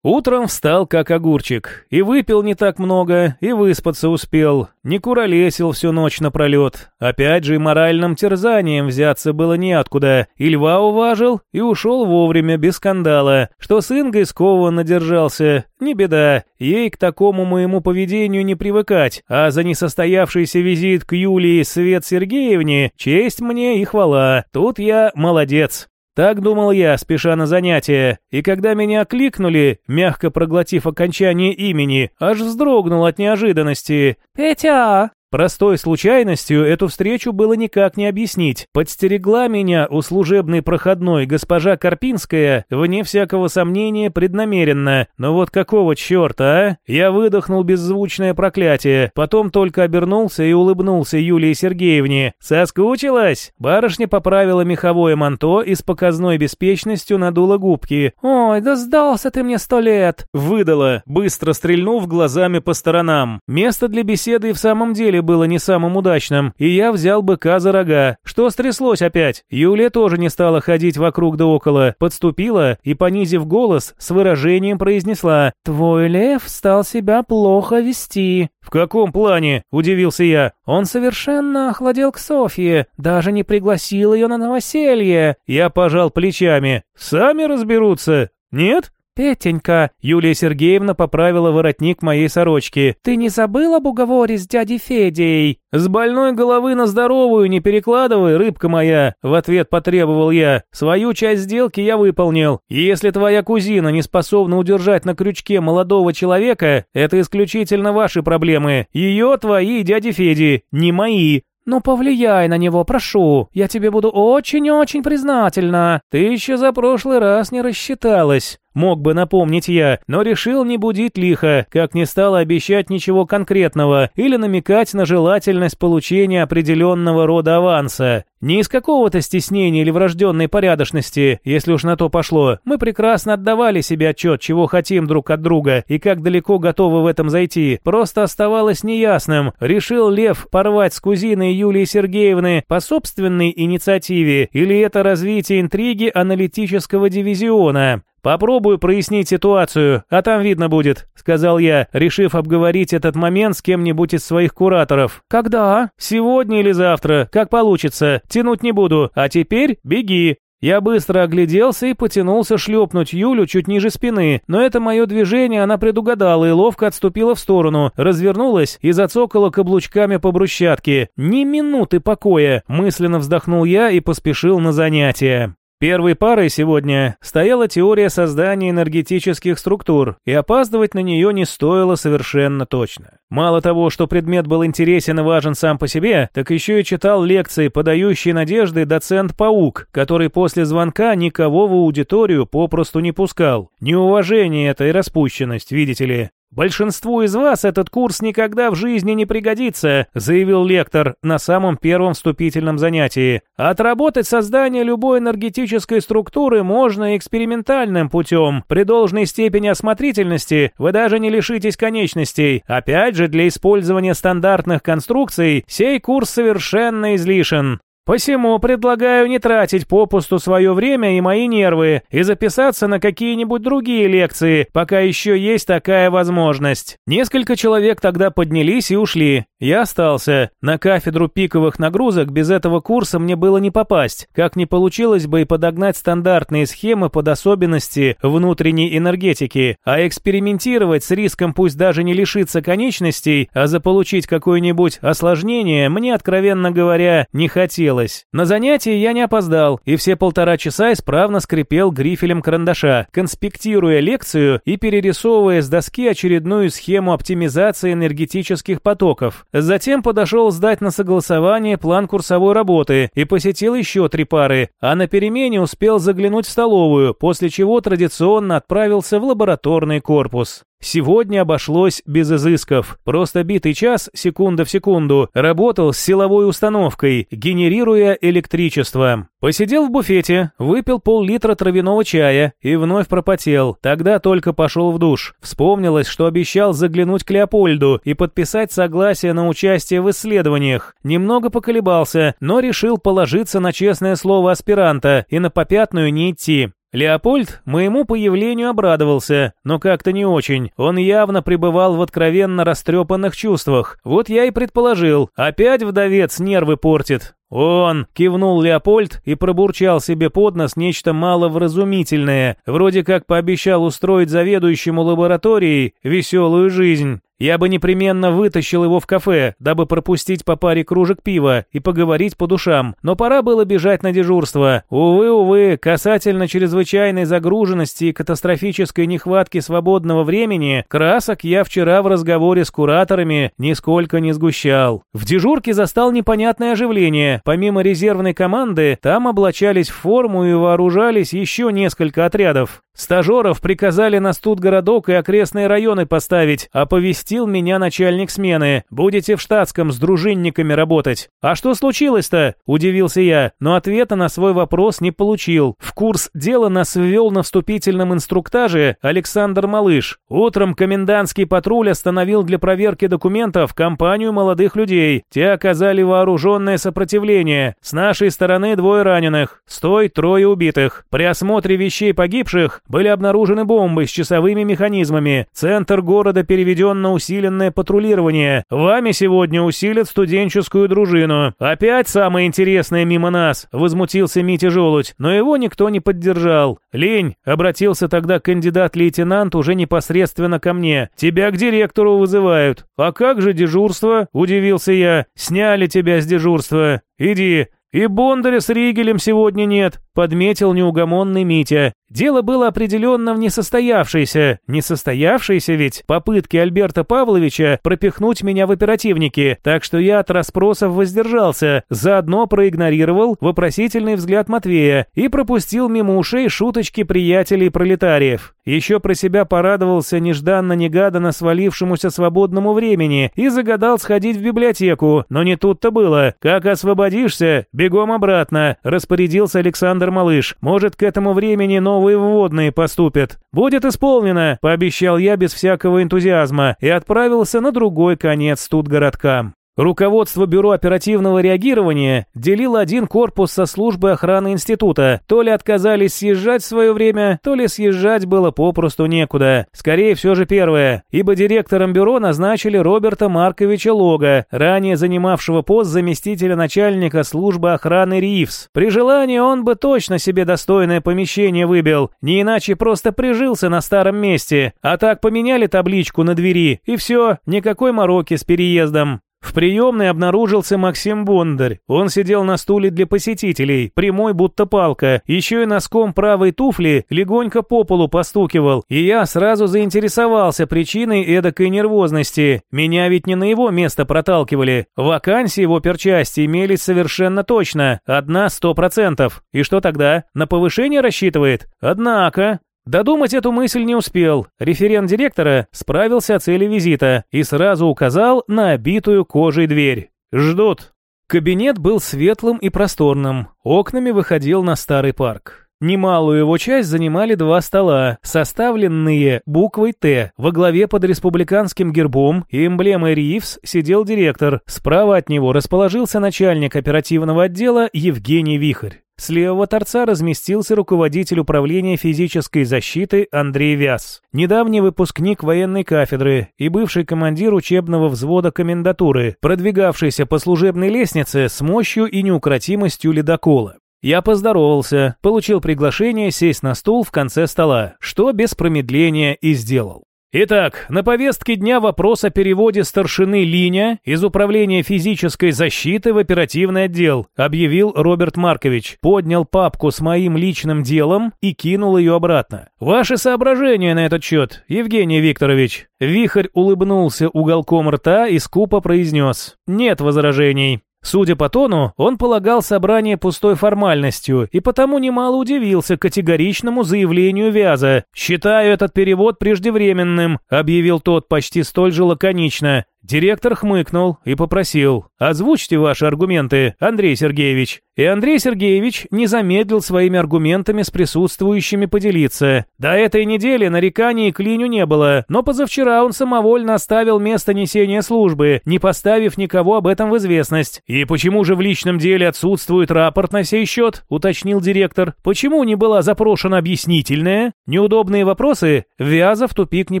Утром встал как огурчик, и выпил не так много, и выспаться успел, не куролесил всю ночь напролет. Опять же моральным терзанием взяться было неоткуда, и льва уважил, и ушел вовремя, без скандала. Что с Ингой скованно держался, не беда, ей к такому моему поведению не привыкать, а за несостоявшийся визит к Юлии Свет Сергеевне честь мне и хвала, тут я молодец. Так думал я, спеша на занятия, и когда меня кликнули, мягко проглотив окончание имени, аж вздрогнул от неожиданности. «Петя!» Простой случайностью эту встречу было никак не объяснить. Подстерегла меня у служебной проходной госпожа Карпинская, вне всякого сомнения, преднамеренно. Но вот какого черта, а? Я выдохнул беззвучное проклятие, потом только обернулся и улыбнулся Юлии Сергеевне. «Соскучилась?» Барышня поправила меховое манто и с показной беспечностью надула губки. «Ой, да сдался ты мне сто лет!» Выдала, быстро стрельнув глазами по сторонам. Место для беседы и в самом деле было не самым удачным, и я взял быка за рога. Что стряслось опять? Юлия тоже не стала ходить вокруг да около, подступила и, понизив голос, с выражением произнесла «Твой лев стал себя плохо вести». «В каком плане?» – удивился я. «Он совершенно охладел к Софье, даже не пригласил ее на новоселье». Я пожал плечами. «Сами разберутся. Нет?» «Петенька», — Юлия Сергеевна поправила воротник моей сорочки, «ты не забыл об уговоре с дядей Федей?» «С больной головы на здоровую не перекладывай, рыбка моя», — в ответ потребовал я. «Свою часть сделки я выполнил. И если твоя кузина не способна удержать на крючке молодого человека, это исключительно ваши проблемы. Ее, твои, дяди Феди, не мои. «Ну, повлияй на него, прошу. Я тебе буду очень-очень признательна. Ты еще за прошлый раз не рассчиталась». Мог бы напомнить я, но решил не будить лихо, как не стал обещать ничего конкретного или намекать на желательность получения определенного рода аванса. Не из какого-то стеснения или врожденной порядочности, если уж на то пошло. Мы прекрасно отдавали себе отчет, чего хотим друг от друга и как далеко готовы в этом зайти. Просто оставалось неясным, решил Лев порвать с кузиной Юлии Сергеевны по собственной инициативе или это развитие интриги аналитического дивизиона. «Попробую прояснить ситуацию, а там видно будет», — сказал я, решив обговорить этот момент с кем-нибудь из своих кураторов. «Когда?» «Сегодня или завтра, как получится. Тянуть не буду. А теперь беги». Я быстро огляделся и потянулся шлепнуть Юлю чуть ниже спины, но это мое движение она предугадала и ловко отступила в сторону, развернулась и зацокала каблучками по брусчатке. «Ни минуты покоя!» – мысленно вздохнул я и поспешил на занятия. Первой парой сегодня стояла теория создания энергетических структур, и опаздывать на нее не стоило совершенно точно. Мало того, что предмет был интересен и важен сам по себе, так еще и читал лекции, подающие надежды доцент Паук, который после звонка никого в аудиторию попросту не пускал. Неуважение это и распущенность, видите ли. «Большинству из вас этот курс никогда в жизни не пригодится», заявил лектор на самом первом вступительном занятии. «Отработать создание любой энергетической структуры можно экспериментальным путем. При должной степени осмотрительности вы даже не лишитесь конечностей. Опять же, для использования стандартных конструкций сей курс совершенно излишен. Посему предлагаю не тратить попусту свое время и мои нервы и записаться на какие-нибудь другие лекции, пока еще есть такая возможность. Несколько человек тогда поднялись и ушли. Я остался. На кафедру пиковых нагрузок без этого курса мне было не попасть, как не получилось бы и подогнать стандартные схемы под особенности внутренней энергетики, а экспериментировать с риском пусть даже не лишиться конечностей, а заполучить какое-нибудь осложнение мне, откровенно говоря, не хотелось хотелось. На занятии я не опоздал, и все полтора часа исправно скрипел грифелем карандаша, конспектируя лекцию и перерисовывая с доски очередную схему оптимизации энергетических потоков. Затем подошел сдать на согласование план курсовой работы и посетил еще три пары, а на перемене успел заглянуть в столовую, после чего традиционно отправился в лабораторный корпус. Сегодня обошлось без изысков. Просто битый час, секунда в секунду, работал с силовой установкой, генерируя электричество. Посидел в буфете, выпил пол-литра травяного чая и вновь пропотел. Тогда только пошел в душ. Вспомнилось, что обещал заглянуть к Леопольду и подписать согласие на участие в исследованиях. Немного поколебался, но решил положиться на честное слово аспиранта и на попятную не идти. Леопольд моему появлению обрадовался, но как-то не очень. Он явно пребывал в откровенно растрепанных чувствах. Вот я и предположил, опять вдовец нервы портит. «Он!» — кивнул Леопольд и пробурчал себе под нос нечто маловразумительное, вроде как пообещал устроить заведующему лабораторией веселую жизнь. Я бы непременно вытащил его в кафе, дабы пропустить по паре кружек пива и поговорить по душам, но пора было бежать на дежурство. Увы, увы, касательно чрезвычайной загруженности и катастрофической нехватки свободного времени, красок я вчера в разговоре с кураторами нисколько не сгущал. В дежурке застал непонятное оживление. Помимо резервной команды, там облачались в форму и вооружались еще несколько отрядов. Стажеров приказали на студгородок и окрестные районы поставить, оповестил меня начальник смены. Будете в штатском с дружинниками работать. А что случилось-то? Удивился я, но ответа на свой вопрос не получил. В курс дела нас ввел на вступительном инструктаже Александр Малыш. Утром комендантский патруль остановил для проверки документов компанию молодых людей. Те оказали вооруженное сопротивление. С нашей стороны двое раненых. Стой, трое убитых. При осмотре вещей погибших были обнаружены бомбы с часовыми механизмами. Центр города переведен на усиленное патрулирование. Вами сегодня усилят студенческую дружину. Опять самое интересное мимо нас, возмутился Митя Желудь, но его никто не поддержал. Лень, обратился тогда кандидат-лейтенант уже непосредственно ко мне. Тебя к директору вызывают. А как же дежурство? Удивился я. Сняли тебя с дежурства. Иди. И Бондаря с Ригелем сегодня нет, подметил неугомонный Митя. Дело было определенно в несостоявшейся. Несостоявшейся ведь попытки Альберта Павловича пропихнуть меня в оперативники, так что я от расспросов воздержался, заодно проигнорировал вопросительный взгляд Матвея и пропустил мимо ушей шуточки приятелей пролетариев. Еще про себя порадовался нежданно-негаданно свалившемуся свободному времени и загадал сходить в библиотеку, но не тут-то было. Как освободишься, бегом обратно, распорядился Александр Малыш. Может, к этому времени новые вводные поступят. Будет исполнено, пообещал я без всякого энтузиазма и отправился на другой конец тут городка. Руководство Бюро оперативного реагирования делило один корпус со службы охраны института. То ли отказались съезжать в свое время, то ли съезжать было попросту некуда. Скорее все же первое, ибо директором бюро назначили Роберта Марковича Лога, ранее занимавшего пост заместителя начальника службы охраны РИФС. При желании он бы точно себе достойное помещение выбил, не иначе просто прижился на старом месте. А так поменяли табличку на двери, и все, никакой мороки с переездом. В приемной обнаружился Максим Бондарь. Он сидел на стуле для посетителей, прямой будто палка, еще и носком правой туфли легонько по полу постукивал, и я сразу заинтересовался причиной эдакой нервозности. Меня ведь не на его место проталкивали. Вакансии в оперчасти имелись совершенно точно, одна сто процентов. И что тогда? На повышение рассчитывает? Однако, Додумать эту мысль не успел. Референт директора справился о цели визита и сразу указал на обитую кожей дверь. «Ждут». Кабинет был светлым и просторным, окнами выходил на старый парк. Немалую его часть занимали два стола, составленные буквой «Т». Во главе под республиканским гербом и эмблемой РИФС сидел директор. Справа от него расположился начальник оперативного отдела Евгений Вихрь. С левого торца разместился руководитель управления физической защиты Андрей Вяз, недавний выпускник военной кафедры и бывший командир учебного взвода комендатуры, продвигавшийся по служебной лестнице с мощью и неукротимостью ледокола. Я поздоровался, получил приглашение сесть на стул в конце стола, что без промедления и сделал. Итак, на повестке дня вопрос о переводе старшины Линя из Управления физической защиты в оперативный отдел, объявил Роберт Маркович, поднял папку с моим личным делом и кинул ее обратно. Ваши соображения на этот счет, Евгений Викторович? Вихрь улыбнулся уголком рта и скупо произнес. Нет возражений. Судя по тону, он полагал собрание пустой формальностью и потому немало удивился категоричному заявлению Вяза. «Считаю этот перевод преждевременным», — объявил тот почти столь же лаконично. Директор хмыкнул и попросил «Озвучьте ваши аргументы, Андрей Сергеевич». И Андрей Сергеевич не замедлил своими аргументами с присутствующими поделиться. До этой недели нареканий к Линю не было, но позавчера он самовольно оставил место несения службы, не поставив никого об этом в известность. «И почему же в личном деле отсутствует рапорт на сей счет?» – уточнил директор. «Почему не была запрошена объяснительная?» Неудобные вопросы Вяза в тупик не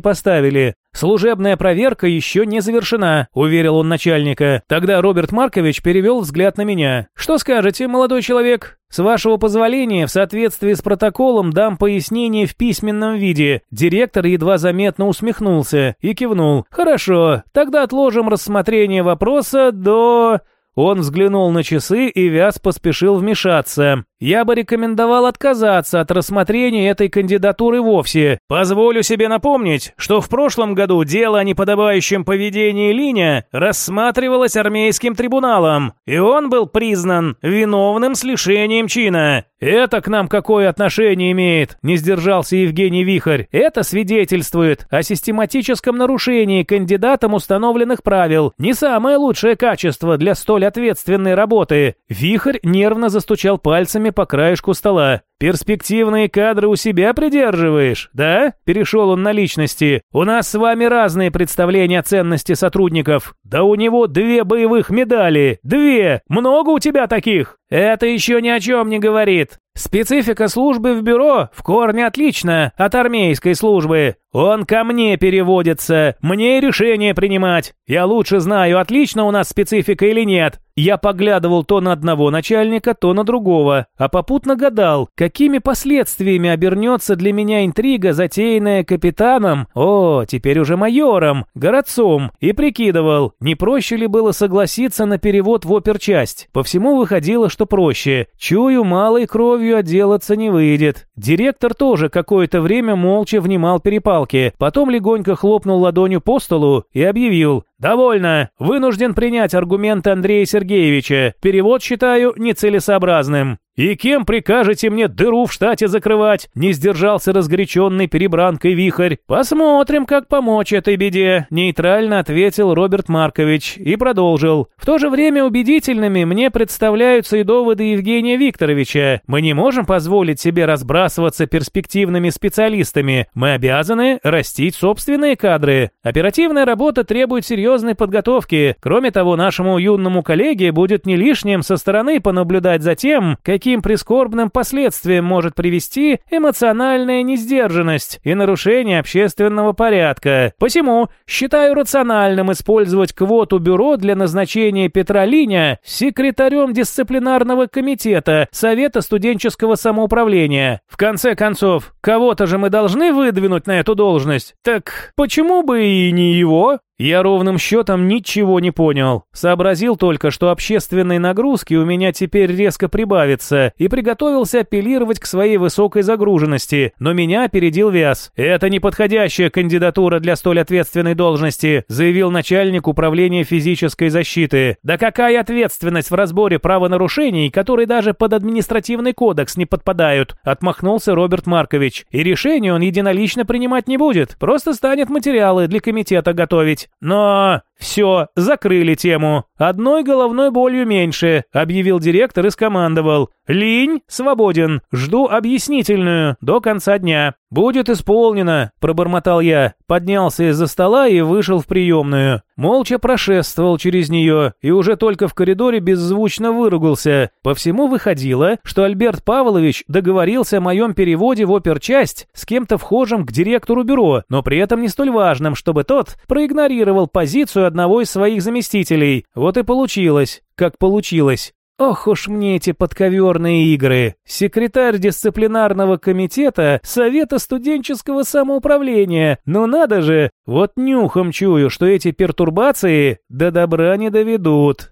поставили. «Служебная проверка еще не завершена», – уверил он начальника. Тогда Роберт Маркович перевел взгляд на меня. «Что скажете, молодой человек?» «С вашего позволения, в соответствии с протоколом, дам пояснение в письменном виде». Директор едва заметно усмехнулся и кивнул. «Хорошо, тогда отложим рассмотрение вопроса до...» Он взглянул на часы, и Вяз поспешил вмешаться. Я бы рекомендовал отказаться от рассмотрения этой кандидатуры вовсе. Позволю себе напомнить, что в прошлом году дело о неподобающем поведении Линя рассматривалось армейским трибуналом, и он был признан виновным с лишением чина. Это к нам какое отношение имеет? Не сдержался Евгений Вихарь. Это свидетельствует о систематическом нарушении кандидатом установленных правил. Не самое лучшее качество для столь ответственной работы. Вихарь нервно застучал пальцами по краешку стола. «Перспективные кадры у себя придерживаешь, да?» Перешел он на личности. «У нас с вами разные представления о ценности сотрудников. Да у него две боевых медали. Две! Много у тебя таких?» «Это еще ни о чем не говорит. Специфика службы в бюро в корне отлична от армейской службы. Он ко мне переводится, мне решение принимать. Я лучше знаю, отлично у нас специфика или нет. Я поглядывал то на одного начальника, то на другого, а попутно гадал, какими последствиями обернется для меня интрига, затеянная капитаном, о, теперь уже майором, городцом, и прикидывал, не проще ли было согласиться на перевод в оперчасть. По всему выходило, что проще. Чую, малой кровью отделаться не выйдет. Директор тоже какое-то время молча внимал перепалке, потом легонько хлопнул ладонью по столу и объявил «Довольно. Вынужден принять аргументы Андрея Сергеевича. Перевод считаю нецелесообразным». «И кем прикажете мне дыру в штате закрывать?» Не сдержался разгоряченный перебранкой вихрь. «Посмотрим, как помочь этой беде», нейтрально ответил Роберт Маркович и продолжил. «В то же время убедительными мне представляются и доводы Евгения Викторовича. Мы не можем позволить себе разбрасываться перспективными специалистами. Мы обязаны растить собственные кадры. Оперативная работа требует серьезной подготовки. Кроме того, нашему юному коллеге будет не лишним со стороны понаблюдать за тем, как каким прискорбным последствиям может привести эмоциональная несдержанность и нарушение общественного порядка. Посему считаю рациональным использовать квоту бюро для назначения Петра Линя секретарем дисциплинарного комитета Совета студенческого самоуправления. В конце концов, кого-то же мы должны выдвинуть на эту должность. Так почему бы и не его? Я ровным счетом ничего не понял. Сообразил только, что общественной нагрузки у меня теперь резко прибавится, и приготовился апеллировать к своей высокой загруженности, но меня опередил Вяз. «Это неподходящая кандидатура для столь ответственной должности», заявил начальник управления физической защиты. «Да какая ответственность в разборе правонарушений, которые даже под административный кодекс не подпадают?» отмахнулся Роберт Маркович. «И решение он единолично принимать не будет, просто станет материалы для комитета готовить. Но «Все, закрыли тему. Одной головной болью меньше», — объявил директор и скомандовал. «Линь, свободен. Жду объяснительную до конца дня». «Будет исполнено», — пробормотал я, поднялся из-за стола и вышел в приемную. Молча прошествовал через нее и уже только в коридоре беззвучно выругался. По всему выходило, что Альберт Павлович договорился о моем переводе в оперчасть с кем-то вхожим к директору бюро, но при этом не столь важным, чтобы тот проигнорировал позицию одного из своих заместителей. Вот и получилось, как получилось. Ох уж мне эти подковерные игры. Секретарь дисциплинарного комитета Совета студенческого самоуправления. Ну надо же, вот нюхом чую, что эти пертурбации до добра не доведут.